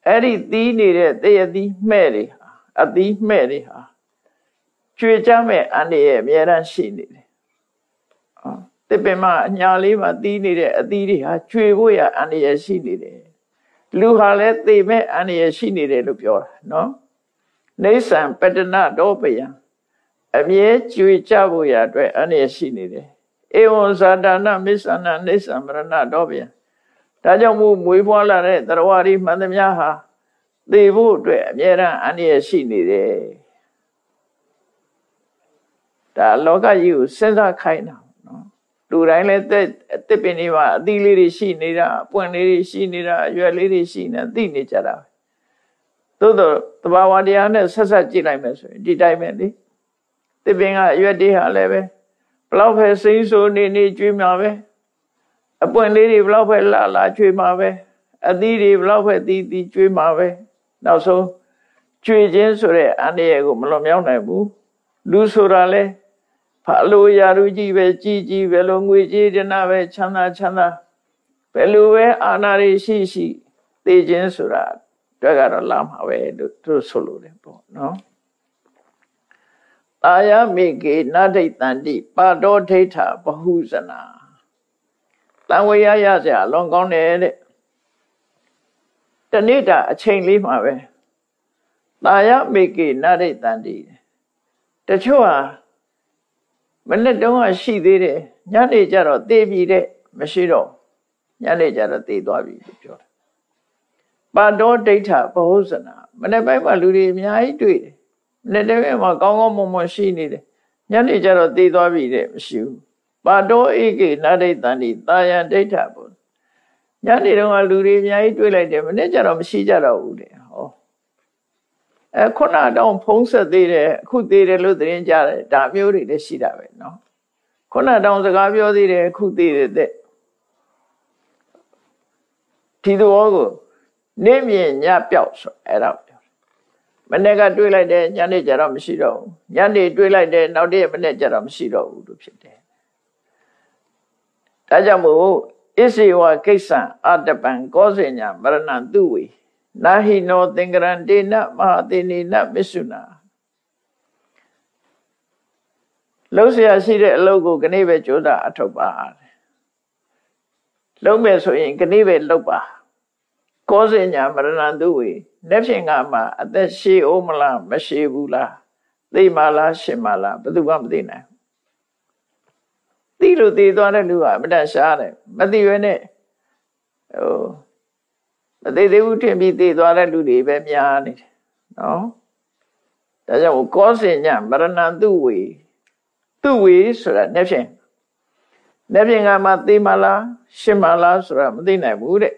အဲ့ဒီသီးနေတဲ့တဲအသီးမှဲ့တွေဟာအသီးမှဲ့တွေဟာကျွေကြမဲ့အန္တရာယ်အများရန်ရှိနေတယ်။တစ်ပင်မအညာလေးမှာတီးနေတဲ့အသီးတွေဟာကျွေဖို့ရအန္တရာယ်ရှိနေတယ်။လူဟာလည်းသေမဲ့အန္တရာယ်ရှိနေတယ်လို့ပြောတာနော်။နေဆံပတနာတော့ပယံအမြဲကျွေကြဖို့ရအတွက်အန္တရာယ်ရှိနေတယ်။ ဧဝံဇာတာနမစ္ဆနာနေဆံမရဏတော့ပယံဒါကြောင့်မို့မွေးဖွားလာတဲ့တရားဝါဒီမှန်သမျှဟာသေဖို့အတွက်အမြဲတမ်းအန္တရာယ်ရှိနေတယ်။ဒါလောကကြီးကိုစဉ်းစားခိုင်းတာနော်လူတိုင်းလည်းတက်တစ်ပင်တွေမှာအသီးလေးတွေရှိနေတာအပွင့်လေးတွေရှိနေတာအရွက်လေးတွေရှိနေသိနေကြတာသို့တော့တဘာဝတရားနဲ့ဆက်ဆက်ကြည့်လိုက်မယ်ဆိုရင်ဒီတိုင်းပဲလေတစ်ပင်ကအရွက်တွေဟာလည်းပဲဘ လောက်ပဲစိမ့်ဆိုနေနေကျွေးမှာပဲအပွင့်လေးတွေဘလောက်ပဲလာလာကျွေးမှာပဲအသီးတွေဘလောက်ပဲသီးသီးကျွေးမှာပဲနောက်ဆုံးကျွေးခြင်းဆိုတဲ့အန္တရာယ်ကိုမလွန်မြောက်နိုင်ဘူးလူဆိုတာလဲဖာလို့ရာလူကြီးပဲကြီးကြီးပဲလို့ငွေကြေးဒနာပဲချမ်းသာချမ်းသာဘယ်လိုပဲအာနာရရှိရှိသိခြင်းဆိုတာတွေ့ကတော့လာမှာပဲလို့သူဆိုလို့တယ်ပေါ့နော် အာယမိကေနဒိဋ္ဌန္တိပါတော်ဒိဋ္ဌဘဟုဇနာတန်ဝေရရစရာလွန်ကောင်းတယ်တဲ့တနေ့တာအချိန်လေးမှာပဲတာယမိကေနဒိဋ္ဌန္တိတချို့ဟာမနေ့တုန်းကရှိသေးတယ်ညနေကျတော့သေပြီတဲ့မရှိတော့ညနေကျတော့သေသွားပြီလို့ပြောတာပါတော်ဒိဋ္ဌဘဟုဇနာမနေ့ပိုင်းမှာလူတွေအများကြီးတွေ့တယ် မနေ့တည်းမှာကောင်းကောင်းမွန်မွန်ရှိနေတယ်ညနေကျတော့သေသွားပြီတဲ့မရှိဘူးပါတော်ဧကေနာဒိဋ္ဌန်ဒီတာယံဒိဋ္ဌဘုညနေတုန်းကလူတွေအများကြီးတွေ့လိုက်တယ်မနေ့ကျတော့မရှိကြတော့ဘူးတဲ့ဟော အဲခုနတော့ဖုံးဆက်သေးတယ်အခုသေးတယ်လို့သတင်းကြတယ်ဒါမျိုးတွေလည်းရှိတာပဲเนาะခုနတော့စကားပြောသေးတယ်အခုသေးတယ်တဲ့ဒီသဘောကိုနေမြင်ညပြောက်ဆိုအဲ့ဒါပြော မနေ့ကတွေးလိုက်တယ်ညနေကျတော့မရှိတော့ဘူးညနေတွေးလိုက်တယ်နောက်တည့်မနေ့ကျတော့မရှိတော့ဘူးလို့ဖြစ်တယ်ဒါကြောင့်မို့ဣစေဝကိစ္စံအတပံကောစညာမရဏတုဝေနာဟိနောသင်္ကရံတေနမဟာသေနေနမစ္ဆုနာလုံးเสียရှိတဲ့အလုပ်ကိုခဏပဲကြိုးစားအထောက်ပါလုံးမဲ့ဆိုရင်ခဏပဲလုပ်ပါ ကောစညာမရဏတုဝေလက်ဖြင့်ကမှအသက်ရှည်အောင်မလားမရှည်ဘူးလားသိမလားရှင်မလားဘယ်သူမှမသိနိုင်သိလို့သိသွားတဲ့လူကအမတန်ရှားတယ်မသိရွေးနဲ့ဟိုမသိသေးဘူးထင်ပြီးသိသွားတဲ့လူတွေပဲများနေတယ်နော်ဒါကြောင့်ကောစင်ညမရဏတုဝေသူဝေဆိုတာနဲ့ဖြင့်နဲ့ဖြင့်ကမှသိမလားရှင်းမလားဆိုတာမသိနိုင်ဘူးတဲ့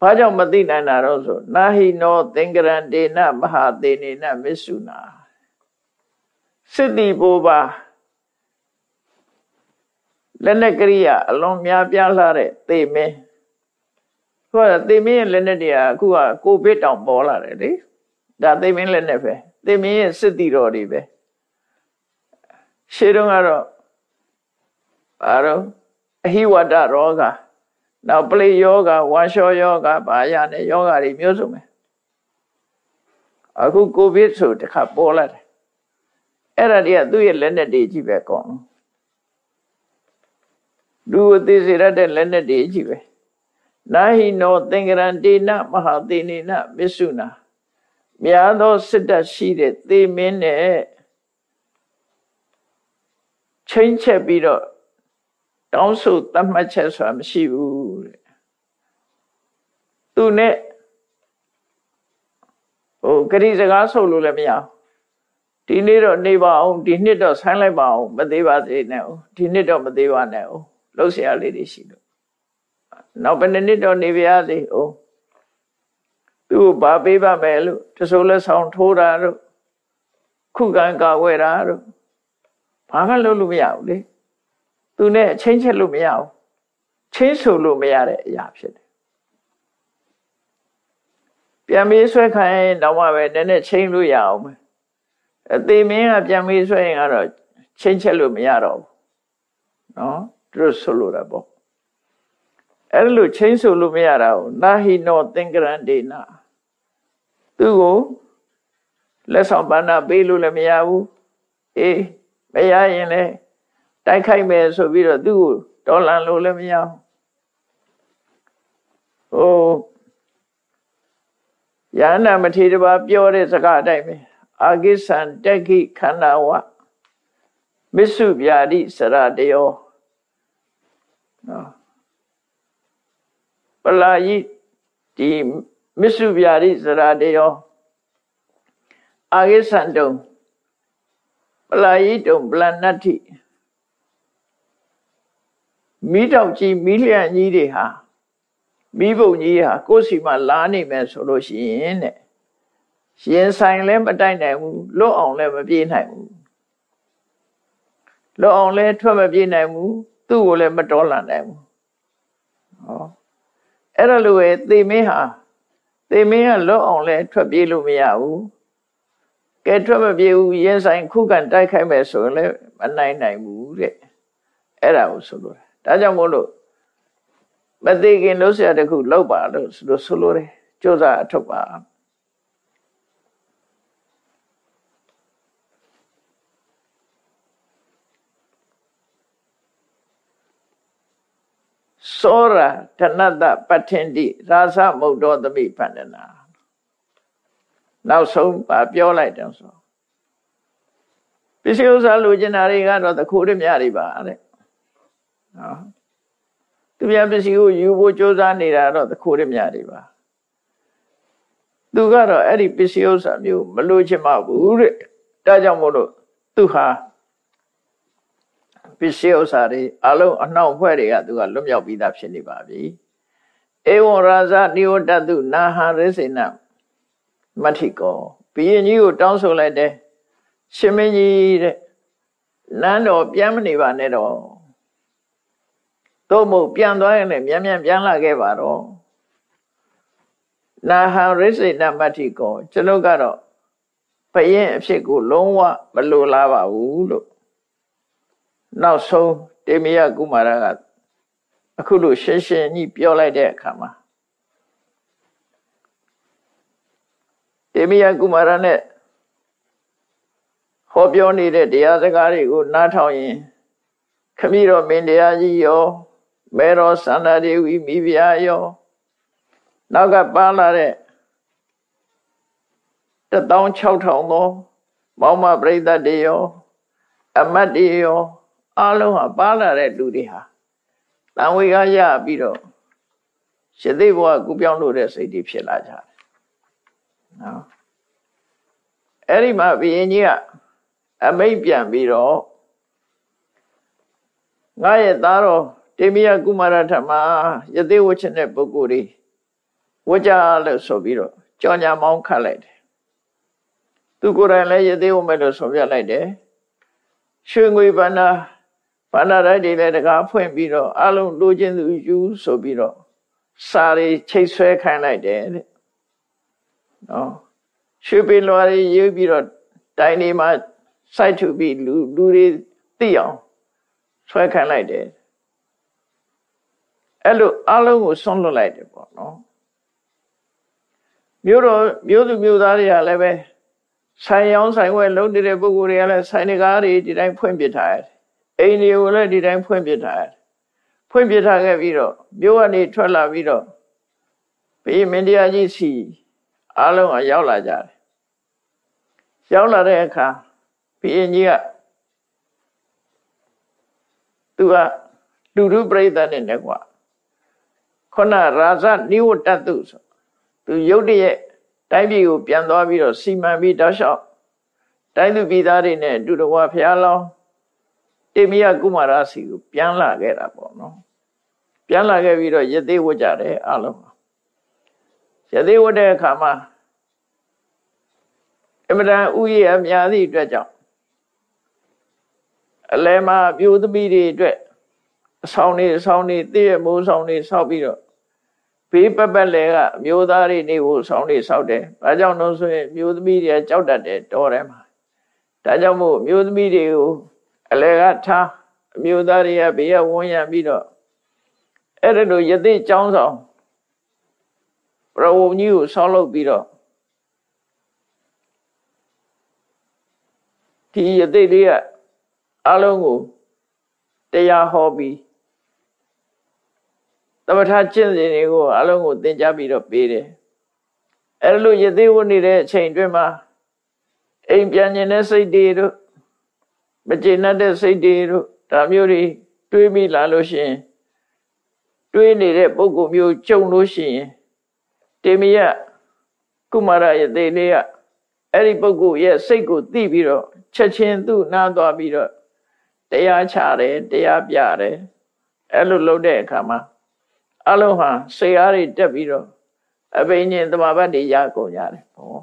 ဘာကြောင့်မသိနိုင်တာတော့ဆိုနာဟိနောသင်္ကရံဒေနမဟာသေနေနမစ္ဆုနာစိတ္တိဘောပါလက်နက်ကရိယာအလွန်များပြားလာတဲ့သေမင်းဟိုကသေမင်းရဲ့လက်နက်တွေကအခုကကိုဗစ်တောင်ပေါ်လာတယ်လေဒါသေမင်းလက်နက်ပဲသေမင်းရဲ့စစ်တီတော်တွေပဲရှေးတုန်းကတော့ဘာတော့အဟိဝတ္တရောဂါ နောက်ပလိယောဂဝါလျှောယောဂဘာရနဲ့ယောဂတွေမျိုးစုံပဲအခုကိုဗစ်ဆိုတခါပေါ်လာတယ်အဲ့ဒါတွေကသူ့ရဲ့လက်နက်တွေကြီးပဲကောင်းလူအသေးစေရတဲ့လက်နက်တွေကြီးပဲနာဟိနောသင်္ကရံတေနမဟာသေနေနမစ္ဆုနာများသောစစ်တပ်ရှိတဲ့သေမင်းနဲ့ချင်းချက်ပြီးတော့ တောင်းဆိုတတ်မှတ်ချက်ဆိုတာမရှိဘူးတဲ့သူနဲ့ဟိုဂရိစကားဆိုလို့လည်းမရဒီနေ့တော့နေပါအောင်ဒီနှစ်တော့ဆိုင်းလိုက်ပါအောင်မသေးပါသေးနဲ့ဒီနှစ်တော့မသေးပါနဲ့လှုပ်ရှားလေးတွေရှိလို့နောက်ဘယ်နှစ်တော့နေပါရစေအောင်သူ့ကိုဗာပေးပါမယ်လို့တဆိုးလက်ဆောင်ထိုးတာတို့ခုခံကာဝဲတာတို့ဘာမှလုပ်လို့မရဘူးလေ သူနဲ့အချင်းချက်လို့မရဘူးချင်းဆိုလို့မရတဲ့အရာဖြစ်တယ်ပြန်မေးဆွဲခိုင်းတော့မှပဲနည်းနည်းချင်းလို့ရအောင်ပဲအသေးမင်းကပြန်မေးဆွဲရင်ကတော့ချင်းချက်လို့မရတော့ဘူးနော်သူတို့ဆိုလိုတာပေါ့အဲ့လိုချင်းဆိုလို့မရတာကိုနာဟိနောသင်္ကရံဒေနာသူ့ကိုလက်ဆောင်ပန္နာပေးလို့လည်းမရဘူးအေးမရရင်လည်း တိုက်ခိုက်မယ်ဆိုပြီးတော့သူ့ကိုတော်လန်လို့လည်းမရဘူးဟိုယန္နာမထေရဘာပြောတဲ့စကားအတိုင်းပဲအာဂိသံတက်ခိခန္ဓာဝမစ္စုဗျာတိစရတယောနော်ပလာယိဒီမစ္စုဗျာတိစရတယောအာဂိသံတုံပလာယိတုံပလနတ္ထိ မိတောက်ကြီးမိလျံကြီးတွေဟာမိဘုံကြီးဟာကိုယ်စီမှာလာနေမယ်ဆိုလို့ရှိရင်တဲ့ရင်ဆိုင်လည်းမတိုက်နိုင်ဘူးလွတ်အောင်လည်းမပြေးနိုင်ဘူးလွတ်အောင်လည်းထွက်မပြေးနိုင်ဘူးသူ့ကိုလည်းမတော်လန့်နိုင်ဘူးဟောအဲ့ဒါလိုပဲသေမင်းဟာသေမင်းကလွတ်အောင်လည်းထွက်ပြေးလို့မရဘူးကဲထွက်မပြေးဘူးရင်ဆိုင်ခုခံတိုက်ခိုက်မယ်ဆိုရင်လည်းမနိုင်နိုင်ဘူးတဲ့အဲ့ဒါကိုဆိုလိုတာ ဒါကြောင့်မို့လို့မသိခင်လို့ဆရာတခုလောက်ပါလို့ဆိုလိုတယ်ကြိုးစားအထုတ်ပါစောရဓနတပဋ္ဌင်တိရာသမုတ်တော်သမိပန္နနာနောက်ဆုံးပါပြောလိုက်တယ်ဆိုပစ္စည်းဥစ္စာလိုချင်တာတွေကတော့တခိုးရမြတွေပါတဲ့ နော်သူများပစ္စည်းကိုယူဖို့ကြိုးစားနေတာတော့တခိုးရမြတွေပါသူကတော့အဲ့ဒီပစ္စည်းဥစ္စာမျိုးမလိုချင်ပါဘူးတဲ့ဒါကြောင့်မို့လို့သူဟာပစ္စည်းဥစ္စာတွေအလုံးအနှောင့်အဖွဲ့တွေကသူကလွတ်မြောက်ပြီးသားဖြစ်နေပါပြီဧဝံရာဇနိဝတ္တတုနာဟရိစေနမဋ္ဌိကောဘုရင်ကြီးကိုတောင်းဆိုလိုက်တယ်ရှင်မင်းကြီးတဲ့နန်းတော်ပြန်မနေပါနဲ့တော့ သို့မဟုတ်ပြန်သွားရင်လည်းမြန်မြန်ပြန်လာခဲ့ပါတော့နာဟံရိစိဏမတ္တိကောကျွန်ုပ်ကတော့ဘယင်းအဖြစ်ကိုလုံးဝမလိုလားပါဘူးလို့နောက်ဆုံးတေမယကုမာရကအခုလိုရှင်းရှင်းကြီးပြောလိုက်တဲ့အခါမှာတေမယကုမာရနဲ့ဟောပြောနေတဲ့တရားစကားတွေကိုနားထောင်ရင်ခမည်းတော်မင်းတရားကြီးရော မဲတော်သန္တာဒေဝီမိဖုရားရောနောက်ကပါလာတဲ့16000သောမောင်မပရိသတ်တွေရောအမတ်တွေရောအလုံးဟာပါလာတဲ့လူတွေဟာတန်ဝေကရပြီးတော့ရှသိဘဝကူပြောင်းလို့တဲ့စိတ်တွေဖြစ်လာကြတယ်နော်အဲ့ဒီမှာဘုရင်ကြီးကအမိတ်ပြန်ပြီးတော့ငါရဲ့သားတော် တေမိယကုမာရထမယသိဝချင်တဲ့ပုဂ္ဂိုလ်တွေဝကြလို့ဆိုပြီးတော့ကြောညာမောင်းခတ်လိုက်တယ်သူကိုယ်တိုင်လည်းယသိဝမဲ့လို့ဆိုပြလိုက်တယ်ရွှေငွေဘန္နာဘန္နာတိုက်တွေလည်းတကားဖွင့်ပြီးတော့အလုံးလိုချင်သူယူဆိုပြီးတော့စာတွေချိတ်ဆွဲခိုင်းလိုက်တယ်တဲ့နော်ရွှေပင်လွာတွေရေးပြီးတော့တိုင်းနေမှာစိုက်ထူပြီးလူလူတွေသိအောင်ဆွဲခိုင်းလိုက်တယ် အဲ့လိုအလုံးကိုဆွန့်လွတ်လိုက်တယ်ပေါ့နော်မြို့တော်မြို့သူမြို့သားတွေကလည်းပဲဆိုင်ရောင်းဆိုင်ဝယ်လုပ်နေတဲ့ပုဂ္ဂိုလ်တွေကလည်းဆိုင်တကားတွေဒီတိုင်းဖွင့်ပြထားတယ်အိမ်တွေကိုလည်းဒီတိုင်းဖွင့်ပြထားတယ်ဖွင့်ပြထားခဲ့ပြီးတော့မြို့ကနေထွက်လာပြီးတော့ဘေးမင်းတရားကြီးစီအားလုံးကရောက်လာကြတယ်ရောက်လာတဲ့အခါဘုရင်ကြီးကသူကလူလူပြိဿနဲ့နဲ့ကွာ ခုနရာဇနိဝတ္တတုဆိုသူရုတ်တရက်တိုင်းပြည်ကိုပြန်သွားပြီးတော့စီမံပြီးတောက်လျှောက်တိုင်းသူပြည်သားတွေနဲ့အတူတကွာဖျားလောင်းတေမယကုမာရစီကိုပြန်လာခဲ့တာပေါ့နော်ပြန်လာခဲ့ပြီးတော့ယသိဝတ်ကြတယ်အလုံးယသိဝတ်တဲ့အခါမှာအမတန်ဥယျာအများသည့်အတွက်ကြောင့်အလဲမှာမြို့သမီးတွေအတွက် အဆောင်နေအဆောင်နေတည့်ရမိုးဆောင်နေဆောက်ပြီးတော့ဘေးပက်ပက်လဲကမျိုးသားတွေနေဖို့ဆောင်နေဆောက်တယ်။ဘာကြောင့်လို့ဆိုရင်မျိုးသမီးတွေကြောက်တတ်တယ်တော်တယ်မှာ။ဒါကြောင့်မို့မျိုးသမီးတွေကိုအလဲကထားအမျိုးသားတွေကဘေးကဝန်းရံပြီးတော့အဲ့ဒါလိုယသိကျောင်းဆောင်ပရဝုံကြီးကိုဆောက်လုပ်ပြီးတော့ဒီယသိတွေကအလုံးကိုတရားဟောပြီး သမထကျင့်စဉ်တွေကိုအလုံးကိုသင်ကြားပြီးတော့ပေးတယ်အဲလိုယသိဝတ်နေတဲ့အချိန်အတွင်းမှာအိမ်ပြန်ကျင်တဲ့စိတ်တွေတို့မကျေနပ်တဲ့စိတ်တွေတို့ဒါမျိုးတွေတွေးမိလာလို့ရှိရင်တွေးနေတဲ့ပုံကုမျိုးကြုံလို့ရှိရင်တေမယကုမာရယသိလေးကအဲ့ဒီပုဂ္ဂိုလ်ရဲ့စိတ်ကိုသိပြီးတော့ချက်ချင်းသူ့နားသွားပြီးတော့တရားချတယ်တရားပြတယ်အဲ့လိုလုပ်တဲ့အခါမှာ အလုံးဟာစေအားတွေတက်ပြီးတော့အဘိညာဉ်တမဘတ်တွေရကုန်ကြတယ်ဟော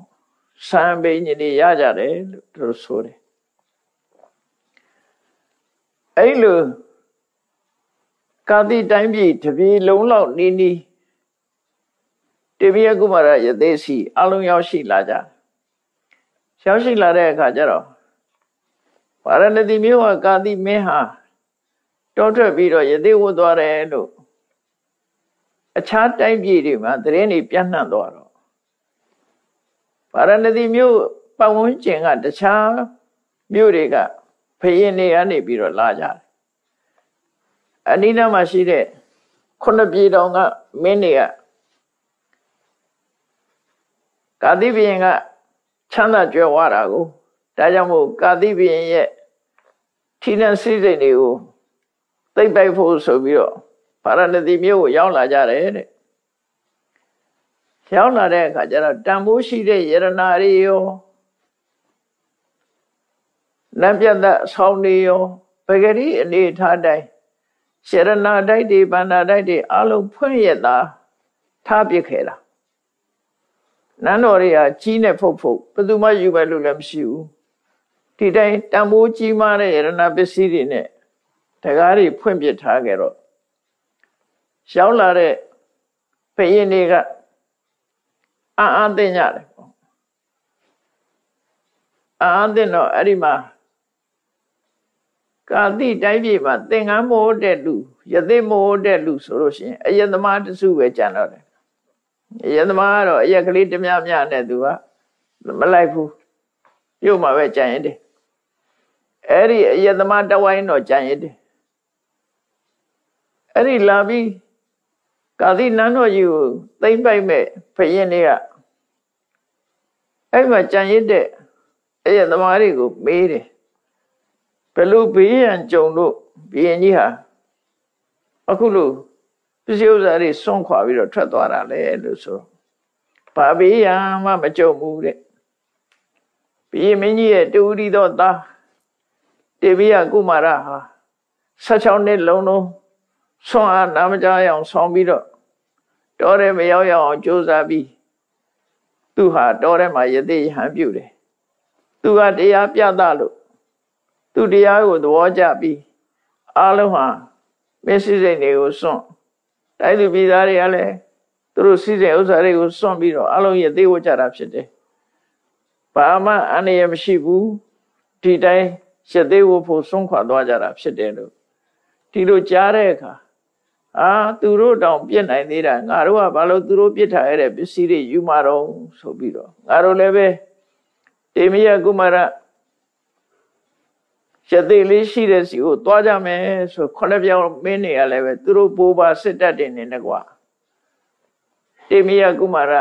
စံဘိညာဉ်တွေရကြတယ်လို့သူတို့ဆိုတယ်အဲ့လိုကာတိတိုင်းပြည်တပြည်လုံးလောက်နီးနီးတေပြကုမာရယသိစီအလုံးရောက်ရှိလာကြရောက်ရှိလာတဲ့အခါကျတော့ဗာရဏသီမြို့ကကာတိမင်းဟာတောထွက်ပြီးတော့ယသိဝတ်သွားတယ်လို့ အခြားတိုင်းပြည်တွေမှာသတင်းတွေပြန့်နှံ့သွားတော့ဗာရဏသီမြို့ပတ်ဝန်းကျင်ကတခြားမြို့တွေကဖရင်တွေကနေပြီးတော့လာကြတယ်အနိနာမှာရှိတဲ့ခုနှစ်ပြည်တော်ကမင်းတွေကကာတိဘုရင်ကချမ်းသာကြွယ်ဝတာကိုဒါကြောင့်မို့ကာတိဘုရင်ရဲ့ထိနှံစိစိတ်တွေကိုသိမ့်ပိုက်ဖို့ဆိုပြီးတော့ ဗာရဏသီမြို့ကိုရောက်လာကြတယ်တဲ့ရောက်လာတဲ့အခါကျတော့တန်ဖိုးရှိတဲ့ယရနာတွေရောနတ်ပြတ်တဲ့အဆောင်တွေရောပဂရိအနေထားတိုင်းရှရဏတိုက်တွေဗန္ဒတိုက်တွေအလုံးဖွင့်ရတာထားပစ်ခဲ့တာနန်းတော်တွေဟာကြီးနဲ့ဖုတ်ဖုတ်ဘယ်သူမှယူမယ်လို့လည်းမရှိဘူးဒီတိုင်းတန်ဖိုးကြီးမားတဲ့ယရဏပစ္စည်းတွေနဲ့တကားတွေဖွင့်ပြထားကြတော့ ရှောင်းလာတဲ့ဘယင်းတွေကအာအာသိညတယ်ပေါ့အာအာသိတော့အဲ့ဒီမှာကာတိတိုင်းပြည်မှာသင်္ကန်းမိုးတဲ့လူယသိမိုးတဲ့လူဆိုလို့ရှိရင်အယသမားတစုပဲကြံတော့တယ်အယသမားကတော့အယက်ကလေးတများများနဲ့သူကမလိုက်ဘူးပြုတ်မှာပဲကြံရင်တယ်အဲ့ဒီအယသမားတဝိုင်းတော့ကြံရင်တယ်အဲ့ဒီလာပြီး ကာတိနန်းတော်ကြီးကိုသိမ့်ပိုက်မဲ့ဖရင်တွေကအဲ့မှာကြံရစ်တဲ့အယသမားတွေကိုမေးတယ်ဘယ်လိုဘေးရန်ကြုံလို့ဘီရင်ကြီးဟာအခုလို့ပစ္စည်းဥစ္စာတွေစွန့်ခွာပြီးတော့ထွက်သွားတာလေလို့ဆိုဘာဘေးရန်မှမကြုံဘူးတဲ့ဘီရင်မင်းကြီးရဲ့တူရီသောသားတေဘိယကုမာရဟာ16နှစ်လုံးလုံး ဆွမ်းအားနာမကြအောင်ဆောင်းပြီးတော့တော်တယ်မရောက်ရအောင်ကြိုးစားပြီးသူဟာတော်ထဲမှာယသိဟန်ပြုတယ်သူကတရားပြသလို့သူတရားကိုသဘောကျပြီးအားလုံးဟာမင်းစည်းစိမ်တွေကိုစွန့်တိုက်သူပြည်သားတွေကလည်းသူတို့စည်းစိမ်ဥစ္စာတွေကိုစွန့်ပြီးတော့အားလုံးရဲ့သိဝကြတာဖြစ်တယ်ဘာမှအန္တရာယ်မရှိဘူးဒီတိုင်းရှစ်သေးဝဖို့စွန့်ခွာသွားကြတာဖြစ်တယ်လို့ဒီလိုကြားတဲ့အခါ အာသူတို့တောင်ပြစ်နိုင်သေးတာငါတို့ကဘာလို့သူတို့ပြစ်ထားရတဲ့ပစ္စည်းတွေယူมาတော့ဆိုပြီးတော့ငါတို့လည်းပဲတေမယကုမာရရသေးလေးရှိတဲ့စီကိုသွားကြမယ်ဆိုခொနှစ်ပြောင်းမင်းနေရလည်းပဲသူတို့ပိုးပါစစ်တက်တင်နေတယ်ကွာတေမယကုမာရ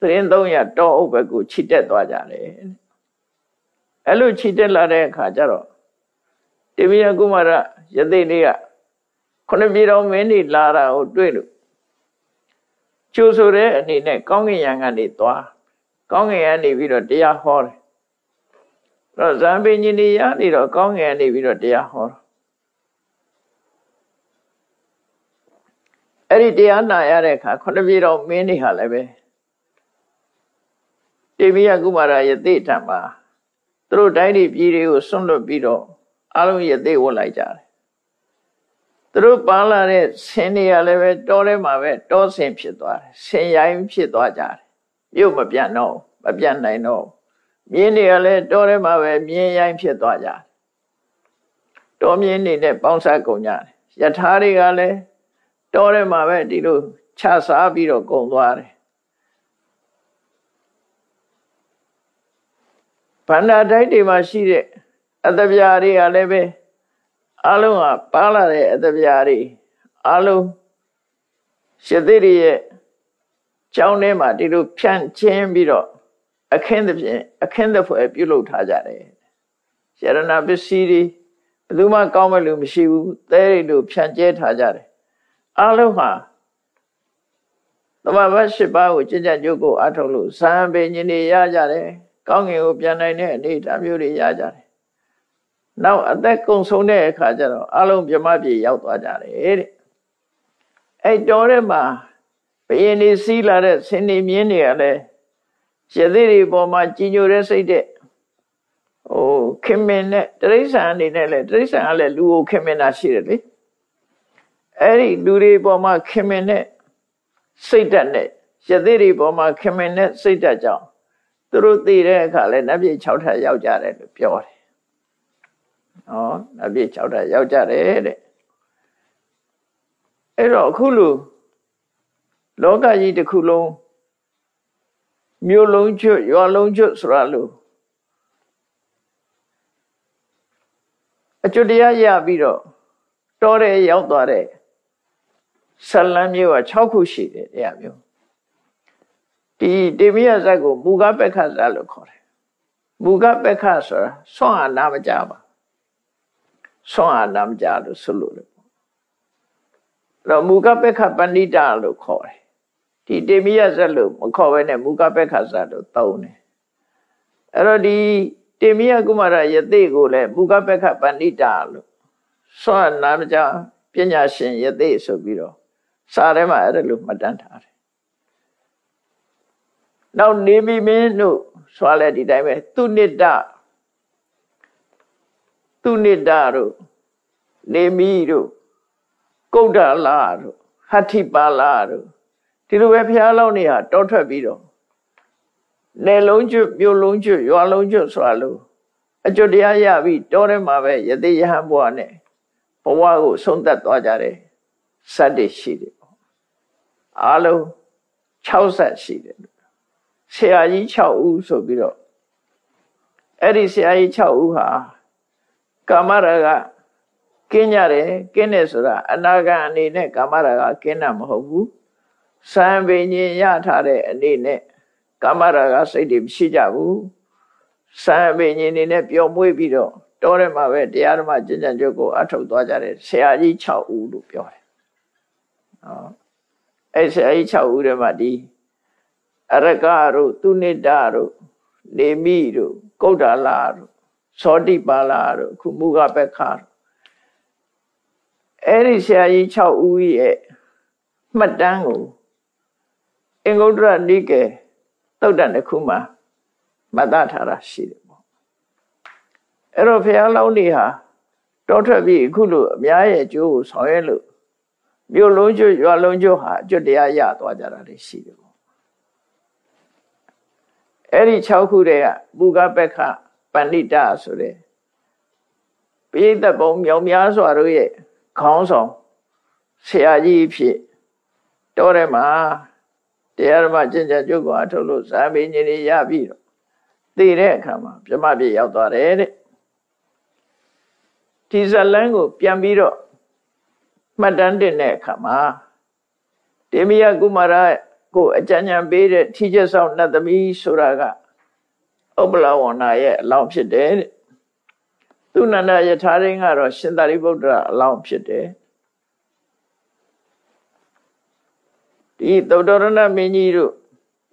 သတင်း300တောအုပ်ဘက်ကိုခြိတက်သွားကြတယ်အဲ့လိုခြိတက်လာတဲ့အခါကျတော့တေမယကုမာရရသေးလေးက ခொနှစ်ပြေတော်မင်းနေလာတာကိုတွေ့လို့ကျိုးဆိုတဲ့အနေနဲ့ကောင်းကင်ယံကနေသွားကောင်းကင်ယံနေပြီးတော့တရားဟောတယ်တော့ဇံပင်ကြီးနေရနေတော့ကောင်းငယ်နေပြီးတော့တရားဟောတော့အဲ့ဒီတရားနာရတဲ့အခါခုနှစ်ပြေတော့မင်းနေဟာလည်းပဲတေမိယကုမာရယသိထံမှာသူတို့တိုင်းပြည်ပြည်တွေကိုဆွန့်လွတ်ပြီးတော့အလုံးယသိဝတ်လိုက်ကြတယ် သူတို့ပန်းလာတဲ့ဆင်းနေရလည်းပဲတောထဲမှာပဲတောဆင်ဖြစ်သွားတယ်ဆင်ရိုင်းဖြစ်သွားကြတယ်မြို့မပြတ်တော့မပြတ်နိုင်တော့မြင်းတွေကလည်းတောထဲမှာပဲမြင်းရိုင်းဖြစ်သွားကြတယ်တောမြင်းတွေနဲ့ပေါင်းဆက်ကုန်ကြတယ်ယထာတွေကလည်းတောထဲမှာပဲဒီလိုခြားစားပြီးတော့ကုန်သွားတယ်ဗန္ဒာတိုက်တွေမှာရှိတဲ့အတပြာတွေကလည်းပဲ အလုံးကပါလာတဲ့အတပြာတွေအလုံးရှသိရရဲ့ကျောင်းထဲမှာဒီလိုဖြန့်ချင်းပြီးတော့အခင်းသဖြင့်အခင်းသဖွယ်ပြုလုပ်ထားကြတယ်ယရဏပစ္စည်းတွေဘယ်သူမှကောင်းမဲ့လူမရှိဘူးသဲတွေလိုဖြန့်ကျဲထားကြတယ်အလုံးဟာသမဘတ်၈ပါးကိုကြင်ကြကြုတ်ကိုအထုတ်လို့ဇံပင်ရှင်တွေရကြတယ်ကောင်းငင်ကိုပြန်နိုင်တဲ့အနေအထားမျိုးတွေရကြတယ် နောက်အသက်ကုန်ဆုံးတဲ့အခါကျတော့အလုံးမြမပြေရောက်သွားကြတယ်တဲ့အဲ့တော်ထဲမှာဘယင်းနေစီးလာတဲ့ဆင်းနေမြင်းတွေကလည်းရသေးတွေပေါ်မှာကြီးညိုတဲ့စိတ်တဲ့ဟိုခင်မင်နဲ့တရိษံအနေနဲ့လေတရိษံကလည်းလူကိုခင်မင်တာရှိတယ်လေအဲ့ဒီလူတွေပေါ်မှာခင်မင်တဲ့စိတ်ဓာတ်နဲ့ရသေးတွေပေါ်မှာခင်မင်တဲ့စိတ်ဓာတ်ကြောင့်သူတို့သိတဲ့အခါလဲနတ်ပြည်6ထပ်ရောက်ကြတယ်လို့ပြောတယ်။ နော်နတ်ပြည်6ထပ်ရောက်ကြတယ်တဲ့။အဲ့တော့အခုလိုလောကကြီးတစ်ခုလုံးမြို့လုံးချွတ်ရွာလုံးချွတ်ဆိုတာလို့အကျွတ်တရားရပြီးတော့တောထဲရောက်သွားတဲ့ဆလန်းမျိုးက6ခုရှိတယ်တရားမျိုးဒီတေမိယဇတ်ကိုမူကပက္ခဇတ်လို့ခေါ်တယ်မူကပက္ခဆိုတာဆွမ်းအာနာမကြပါ ဆွမ်းအာနာမကြလို့ဆိုလို့လေပေါ့အဲ့တော့မူကပက္ခပဏိတလို့ခေါ်တယ်ဒီတေမိယဇတ်လို့မခေါ်ဘဲနဲ့မူကပက္ခဇတ်လို့သုံးတယ်အဲ့တော့ဒီတေမိယကုမာရယသိကိုလည်းမူကပက္ခပဏိတာလို့ဆွမ်းနာကြပညာရှင်ယသိဆိုပြီးတော့စာထဲမှာအဲ့ဒါလို့မှတ်တမ်းထားတယ်နောက်နေမီမင်းတို့ဆွာလဲဒီတိုင်းပဲသူနိတ္တ သူနိတ္တတို့နေမီတို့ကုဋ္ဌလာတို့ဟဋ္ဌိပါလာတို့ဒီလိုပဲဘုရားလောင်းနေဟာတောထွက်ပြီးတော့နယ်လုံးကျွမြို့လုံးကျွရွာလုံးကျွဆိုတာလို့အကျွတ်တရားရပြီးတောထဲမှာပဲယသိယဟန်ဘဝနဲ့ဘဝကိုဆုံးသက်သွားကြတယ်စတ္တိရှိတယ်ပေါ့အားလုံး6ဆက်ရှိတယ်ဆရာကြီး6ဦးဆိုပြီးတော့အဲ့ဒီဆရာကြီး6ဦးဟာ ကာမရာဂကင်းကြတယ်ကင်းတယ်ဆိုတာအနာဂံအနေနဲ့ကာမရာဂကင်းတာမဟုတ်ဘူးစံပင်ရင်ရထားတဲ့အနေနဲ့ကာမရာဂစိတ်တွေမရှိကြဘူးစံပင်ရင်နေနဲ့ပျော်မွေးပြီးတော့တောထဲမှာပဲတရားဓမ္မကျင့်ကြံကြုတ်ကိုအထုတ်သွားကြတယ်ဆရာကြီး6ဦးလို့ပြောတယ်ဟောအဲ့ဆရာကြီး6ဦးထဲမှာဒီအရကတို့သူနိတ္တတို့နေမိတို့ကုဋ္ဌလာတို့ သောတိပါလာတို့ခုမူကပက္ခတို့အဲ့ဒီဆရာကြီး6ဦးရဲ့မှတ်တမ်းကိုအင်္ဂုတ္တရနိကေသုတ်တန်တစ်ခုမှာမှတ်သားထားတာရှိတယ်ပေါ့အဲ့တော့ဘုရားလောင်းနေဟာတောထွက်ပြီးအခုလိုအများရဲ့အကျိုးကိုဆောင်ရွက်လို့မြို့လုံးကျွရွာလုံးကျွဟာအကျွတ်တရားရသွားကြတာတွေရှိတယ်ပေါ့အဲ့ဒီ6ခုတည်းကဘူကပက္ခ ပဏိတဆိုတဲ့ပိဋကပုံမြောင်များစွာတို့ရဲ့ခေါင်းဆောင်ဆရာကြီးဖြစ်တောထဲမှာတရားဓမ္မကျင့်ကြံကြုတ်ကိုအထုတ်လို့ဇာမေညင်ရပြီးတော့သိတဲ့အခါမှာပြမပြရောက်သွားတယ်တဲ့ဒီဇလန်းကိုပြန်ပြီးတော့မှတ်တမ်းတင်တဲ့အခါမှာတေမယကုမာရကိုအကြံဉာဏ်ပေးတဲ့ထီချက်ဆောင်နတ်သမီးဆိုတာက ဥပလဝဏရဲ့အလောင်းဖြစ်တယ်တဲ့သူနန္ဒယထာရင်းကတော့ရှင်သာရိပုတ္တရာအလောင်းဖြစ်တယ်ဒီသုတ္တရဏမင်းကြီးတို့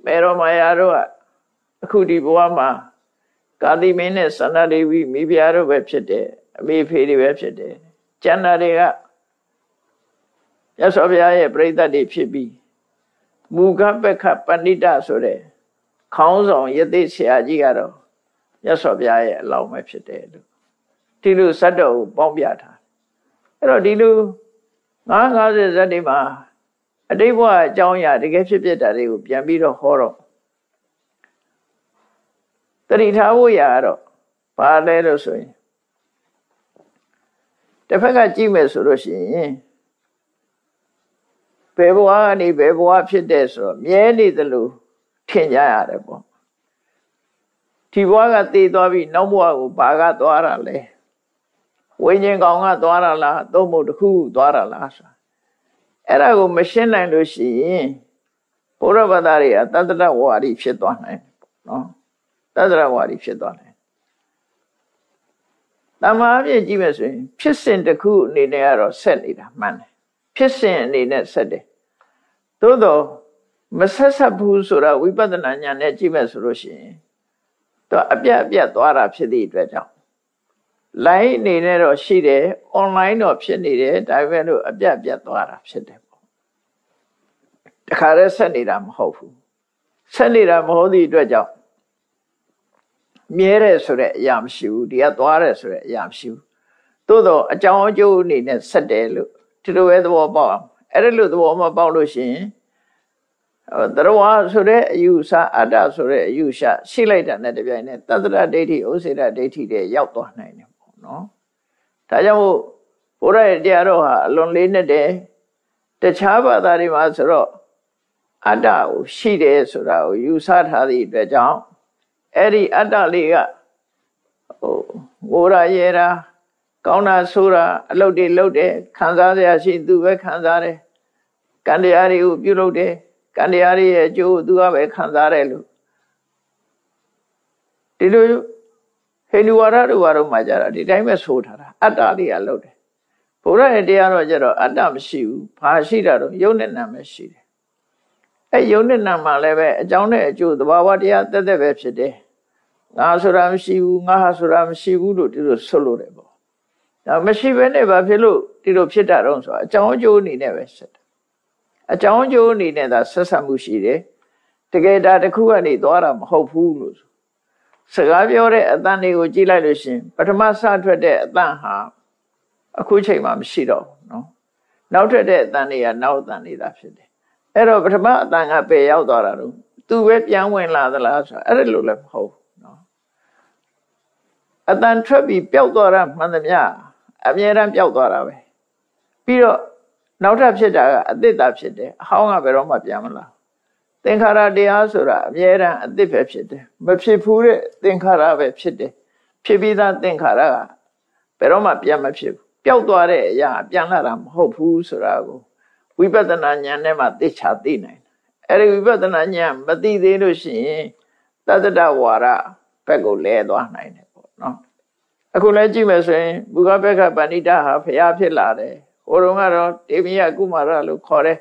မေရောမာယာတို့ကအခုဒီဘဝမှာကာတိမင်းနဲ့သန္တာဒေဝီမိဖုရားတို့ပဲဖြစ်တယ်အမေဖေတွေပဲဖြစ်တယ်ကျန်တာတွေကရသော်ဘုရားရဲ့ပြိဿတ်တွေဖြစ်ပြီးမူကပက္ခပဏိတဆိုတဲ့ ခေါင်းဆောင်ယသိဆရာကြီးကတော့ရသော်ဘုရားရဲ့အလောင်းပဲဖြစ်တယ်လို့ဒီလိုဇတ်တော်ကိုပေါင်းပြထားအဲ့တော့ဒီလို950ဇတ်တွေမှာအတိတ်ဘဝအကြောင်းအရာတကယ်ဖြစ်ဖြစ်တာတွေကိုပြန်ပြီးတော့ဟောတော့တတိထားဖို့ရတော့ဘာလဲလို့ဆိုရင်တစ်ဖက်ကကြည့်မယ်ဆိုလို့ရှိရင်ဘယ်ဘဝကနေဘယ်ဘဝဖြစ်တဲ့ဆိုတော့မြဲနေသလို ထင်ကြရတယ်ပေါ့ဒီဘဝကတည်သွားပြီနောက်ဘဝကိုဘာကသွားတာလဲဝိညာဉ်ကောင်ကသွားတာလားသုံးဖို့တစ်ခုသွားတာလားဆိုအဲ့ဒါကိုမရှင်းနိုင်လို့ရှိရင်ဘုရားဘာသာတွေကတတ္တရဝါဒီဖြစ်သွားနိုင်နော်တတ္တရဝါဒီဖြစ်သွားနိုင်တမာအပြည့်ကြည့်မယ်ဆိုရင် ဖြစ်စဉ်တစ်ခုအနေနဲ့ကတော့ဆက်နေတာမှန်တယ်ဖြစ်စဉ်အနေနဲ့ဆက်တယ်သို့တော့ မဆက်ဆက်ဘူးဆိုတာဝိပဿနာဉာဏ်နဲ့ကြည့်မယ်ဆိုလို့ရှိရင်တော့အပြတ်အပြတ်သွားတာဖြစ်သည့်အတွက်ကြောင့် line အနေနဲ့တော့ရှိတယ် online တော့ဖြစ်နေတယ်ဒါပေမဲ့လို့အပြတ်အပြတ်သွားတာဖြစ်တယ်ပေါ့တခါတည်းဆက်နေတာမဟုတ်ဘူးဆက်နေတာမဟုတ်သည့်အတွက်ကြောင့်မြဲတယ်ဆိုတဲ့အရာမရှိဘူးဒီကသွားတယ်ဆိုတဲ့အရာမရှိဘူးသို့တော့အကြောင်းအကျိုးအနေနဲ့ဆက်တယ်လို့ဒီလိုပဲသဘောပေါက်အောင်အဲ့ဒါလို့သဘောမပေါက်လို့ရှိရင် တရဝဆိုတဲ့အယူဆအတ္တဆိုတဲ့အယူဆရှိလိုက်တာနဲ့တပြိုင်နက်တတ္တရဒိဋ္ဌိဥစေတဒိဋ္ဌိတွေရောက်သွားနိုင်တယ်ပေါ့နော်ဒါကြောင့်မို့ဘုရားရဲ့တရားတော်ဟာအလွန်လေးနဲ့တည်းတခြားဘာသာတွေမှာဆိုတော့အတ္တကိုရှိတယ်ဆိုတာကိုယူဆထားသည့်အတွက်ကြောင့်အဲ့ဒီအတ္တလေးကဟိုငိုရရဲတာကောင်းတာဆိုးတာအလုပ်တွေလုပ်တယ်ခံစားရရှိသူပဲခံစားတယ်ကံတရားတွေကိုပြုလုပ်တယ် ကံတရားတွေရဲ့အကျိုးသူကပဲခံစားတယ်လို့ဒီလိုဟိန္ဒူဝါဒတို့ဘာလို့မှကြတာဒီတိုင်းပဲဆိုထားတာအတ္တတွေကလုပ်တယ်ဘုရားရဲ့တရားတော့ကျတော့အတ္တမရှိဘူးဘာရှိတာတော့ယုံနဲ့နာမရှိတယ်အဲယုံနဲ့နာမှာလည်းပဲအကြောင်းနဲ့အကျိုးသဘာဝတရားတက်တက်ပဲဖြစ်တယ်ငါဆိုတာမရှိဘူးငါဟာဆိုတာမရှိဘူးလို့ဒီလိုဆွလို့တယ်ပေါ့ဒါမရှိဘဲနဲ့ဘာဖြစ်လို့ဒီလိုဖြစ်တာတော့ဆိုအကြောင်းအကျိုးအနေနဲ့ပဲဆက်တယ် အကြောင်းအကျိုးအနေနဲ့သာဆက်ဆက်မှုရှိတယ် တကယ်ဒါတစ်ခုကနေသွားတာမဟုတ်ဘူးလို့စကားပြောတဲ့အတန်တွေကိုကြည့်လိုက်လို့ရှင်ပထမစထွက်တဲ့အတန်ဟာအခုချိန်မှမရှိတော့ဘူးเนาะနောက်ထွက်တဲ့အတန်တွေကနောက်အတန်တွေသာဖြစ်တယ်အဲ့တော့ပထမအတန်ကပယ်ရောက်သွားတာတော့သူပဲပြန်ဝင်လာသလားဆိုအဲ့ဒါလိုလည်းမဟုတ်ဘူးเนาะအတန်ထွက်ပြီးပျောက်သွားတာမှန်သမျှအမြဲတမ်းပျောက်သွားတာပဲပြီးတော့ နောက်ထပ်ဖြစ်တာကအတိတ်တာဖြစ်တယ်အဟောင်းကဘယ်တော့မှပြန်မလာသင်္ခါရတရားဆိုတာအမြဲတမ်းအတိတ်ပဲဖြစ်တယ်မဖြစ်ဘူးတဲ့သင်္ခါရပဲဖြစ်တယ်ဖြစ်ပြီးသားသင်္ခါရကဘယ်တော့မှပြန်မဖြစ်ဘူးပျောက်သွားတဲ့အရာပြန်လာတာမဟုတ်ဘူးဆိုတာကိုဝိပဿနာဉာဏ်နဲ့မှသိချာသိနိုင်တယ်အဲဒီဝိပဿနာဉာဏ်မသိသေးလို့ရှိရင်တတ္တဝါရဘက်ကိုလဲသွားနိုင်တယ်ပေါ့နော်အခုလည်းကြည့်မယ်ဆိုရင်ဘုရားဘက်ကပဏိတဟာဖျားဖြစ်လာတယ် ဟိုတုန်းကတော့တေမိယကုမာရလို့ခေါ်တယ်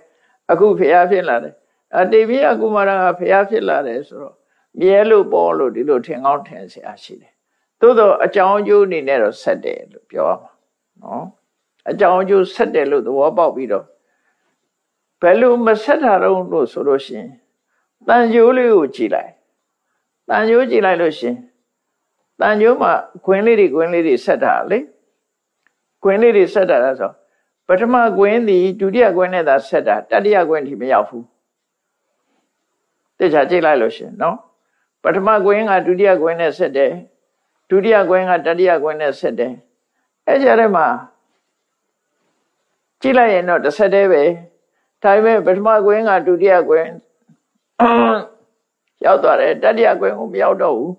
အခုဖျားဖြစ်လာတယ်အတေမိယကုမာရကဖျားဖြစ်လာတယ်ဆိုတော့မြဲလို့ပေါ်လို့ဒီလိုထင်ကောင်းထင်စရာရှိတယ်သို့တော့အကြောင်းအကျိုးအနေနဲ့တော့ဆက်တယ်လို့ပြောရမှာနော်အကြောင်းအကျိုးဆက်တယ်လို့သဘောပေါက်ပြီးတော့ဘယ်လိုမဆက်တာတော့လို့ဆိုလို့ရှင်တန်ကျိုးလေးကိုကြည်လိုက်တန်ကျိုးကြည်လိုက်လို့ရှင်တန်ကျိုးမှာခွင်းလေးတွေခွင်းလေးတွေဆက်တာလေခွင်းလေးတွေဆက်တာလားဆို ပထမခွင်းသည်ဒုတိယခွင်းနဲ့သာဆက်တာတတိယခွင်းထိမရောက်ဘူးတခြားကြည့်လိုက်လို့ရှင်နော်ပထမခွင်းကဒုတိယခွင်းနဲ့ဆက်တယ်ဒုတိယခွင်းကတတိယခွင်းနဲ့ဆက်တယ်အဲ့ကြတဲ့မှာကြည့်လိုက်ရင်တော့တစ်ဆက်တည်းပဲဒါပေမဲ့ပထမကွင်းကဒုတိယကွင်းရောက်သွားတယ်တတိယကွင်းကိုမရောက်တော့ဘူး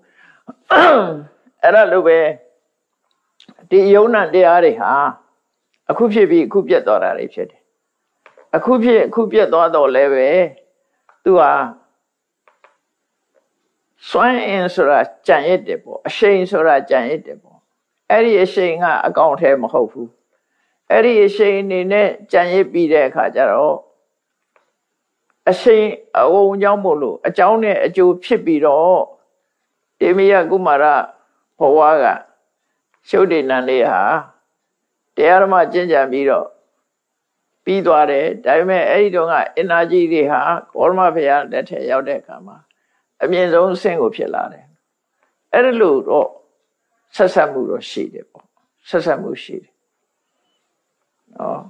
အဲ့ဒါလိုပဲဒီယုံနာတရားတွေဟာ အခုဖြစ်ပြီးအခုပြတ်သွားတာတွေဖြစ်တယ်အခုဖြစ်အခုပြတ်သွားတော့လည်းပဲသူဟာစွမ်းအင်ဆိုတာကြံ့ရစ်တယ်ပေါ့အရှိန်ဆိုတာကြံ့ရစ်တယ်ပေါ့အဲ့ဒီအရှိန်ကအကောင့်ထဲမဟုတ်ဘူးအဲ့ဒီအရှိန်အနေနဲ့ကြံ့ရစ်ပြီးတဲ့အခါကျတော့အရှိန်အဝုံကြောင့်မို့လို့အကြောင်းနဲ့အကျိုးဖြစ်ပြီးတော့တေမယကုမာရဘဝကရှုပ်တည်နံလေးဟာ တရားဓမ္မကျင့်ကြံပြီးတော့ပြီးသွားတယ်ဒါပေမဲ့အဲ့ဒီတော့ကအင်နာဂျီတွေဟာကောရမဖေရလက်ထက်ရောက်တဲ့အခါမှာအမြင့်ဆုံးအဆင့်ကိုဖြစ်လာတယ်အဲ့ဒါလို့တော့ဆက်ဆက်မှုတော့ရှိတယ်ပေါ့ဆက်ဆက်မှုရှိတယ်နော်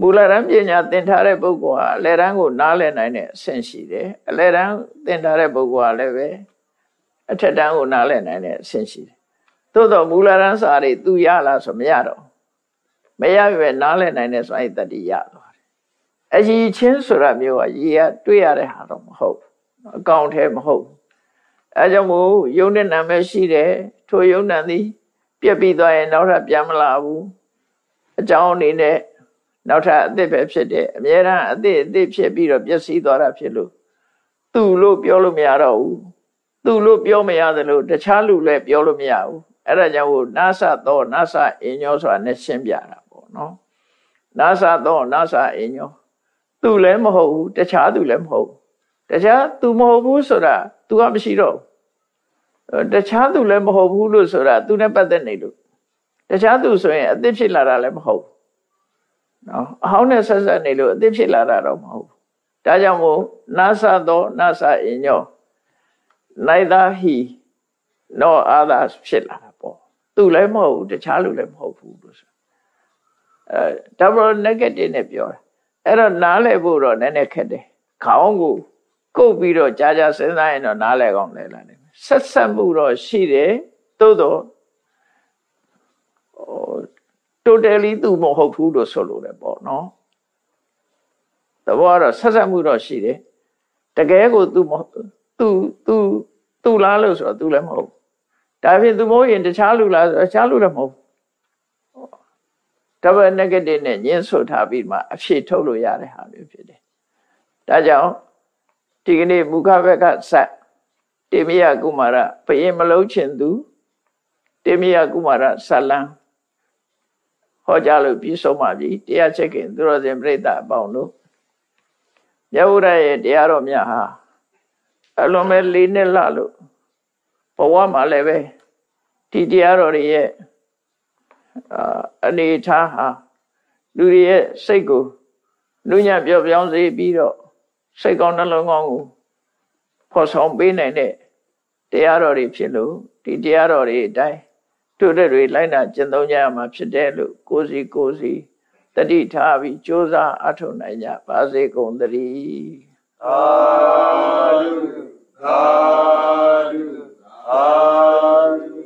မူလရန်ပညာသင်ထားတဲ့ပုဂ္ဂိုလ်ဟာအလယ်တန်းကိုနားလည်နိုင်တဲ့အဆင့်ရှိတယ်အလယ်တန်းသင်ထားတဲ့ပုဂ္ဂိုလ်ဟာလည်းပဲအထက်တန်းကိုနားလည်နိုင်တဲ့အဆင့်ရှိတယ် သို့တော့မူလရန်စာတွေသူရလားဆိုမရတော့မရပြီပဲနားလည်နိုင်တဲ့ဆိုအဲ့တတိရသွားတယ်အကြီးချင်းဆိုတာမျိုးကရေကတွေ့ရတဲ့ဟာတော့မဟုတ်အကောင်ထဲမဟုတ်အဲကြောင့်မို့ယုံတဲ့နာမည်ရှိတယ်ထိုယုံနံသည် ပြက်ပြီးသွားရင်နောက်ထပ်ပြန်မလာဘူးအကြောင်းအနေနဲ့နောက်ထပ်အသစ်ပဲဖြစ်တယ်အများရန်အသစ်အသစ်ဖြစ်ပြီးတော့ပျက်စီးသွားတာဖြစ်လို့သူ့လို့ပြောလို့မရတော့ဘူးသူ့လို့ပြောမရသလိုတခြားလူလည်းပြောလို့မရဘူး အဲ့ဒါကြောင့်ဟိုနာသသောနာသအင်ညောဆိုတာနဲ့ရှင်းပြတာပေါ့နော်နာသသောနာသအင်ညောသူလည်းမဟုတ်ဘူးတခြားသူလည်းမဟုတ်ဘူးတခြားသူမဟုတ်ဘူးဆိုတာ तू ကမရှိတော့ဘူးတခြားသူလည်းမဟုတ်ဘူးလို့ဆိုတာ तू နဲ့ပတ်သက်နေလို့တခြားသူဆိုရင်အသစ်ဖြစ်လာတာလည်းမဟုတ်နော်အဟောင်းနဲ့ဆက်ဆက်နေလို့အသစ်ဖြစ်လာတာတော့မဟုတ်ဘူးဒါကြောင့်မို့နာသသောနာသအင်ညော neither he nor others ဖြစ်လာတာပေါ့ သူလည်းမဟုတ်ဘူးတခြားလူလည်းမဟုတ်ဘူးလို့ဆိုအဲ double negative နဲ့ပြောတာအဲ့တော့နားလည်ဖို့တော့နည်းနည်းခက်တယ်ခေါင်းကိုကုတ်ပြီးတော့ကြာကြာစဉ်းစားရင်တော့နားလည်ကောင်းလဲလာတယ်ဆက်ဆက်မှုတော့ရှိတယ်သို့တော့ဟို totally သူမဟုတ်ဘူးလို့ဆိုလို့လည်းပေါ့နော်သဘောကတော့ဆက်ဆက်မှုတော့ရှိတယ်တကယ်ကိုသူမသူသူသူလားလို့ဆိုတော့သူလည်းမဟုတ် ဒါဖြင့်သူမဟုတ်ရင်တခြားလူလားဆိုတော့တခြားလူလည်းမဟုတ် double negative နဲ့ညှင်းဆိုထားပြီးမှအဖြေထုတ်လို့ရတဲ့ဟာမျိုးဖြစ်တယ်ဒါကြောင့်ဒီကနေ့မူခဘက်ကဆက်တေမယကုမာရဘယင်မလုံးချင်သူတေမယကုမာရဇလံဟောကြားလို့ပြီးဆုံးပါပြီတရားချက်ခင်သူတော်စင်ပြိဿအပေါင်းတို့မြတ်ဗုဒ္ဓရဲ့တရားတော်များဟာအလွန်ပဲလေးနှစ်လလို့ဘ ဝမှာလည်းပဲဒီတရားတော်တွေရဲ့အနေထားဟာလူတွေရဲ့စိတ်ကိုလူညံ့ပြော့ပြောင်းစေပြီးတော့စိတ်ကောင်းနှလုံးကောင်းကိုဖော်ဆောင်ပေးနိုင်တဲ့တရားတော်တွေဖြစ်လို့ဒီတရားတော်တွေအတိုင်းတို့တွေလိုက်နာကျင့်သုံးကြရမှာဖြစ်တယ်လို့ကိုယ်စီကိုယ်စီတတိထားပြီးကြိုးစားအထောက်နိုင်ကြပါစေကုန်သတည်းသာဓုသာ Hallelujah.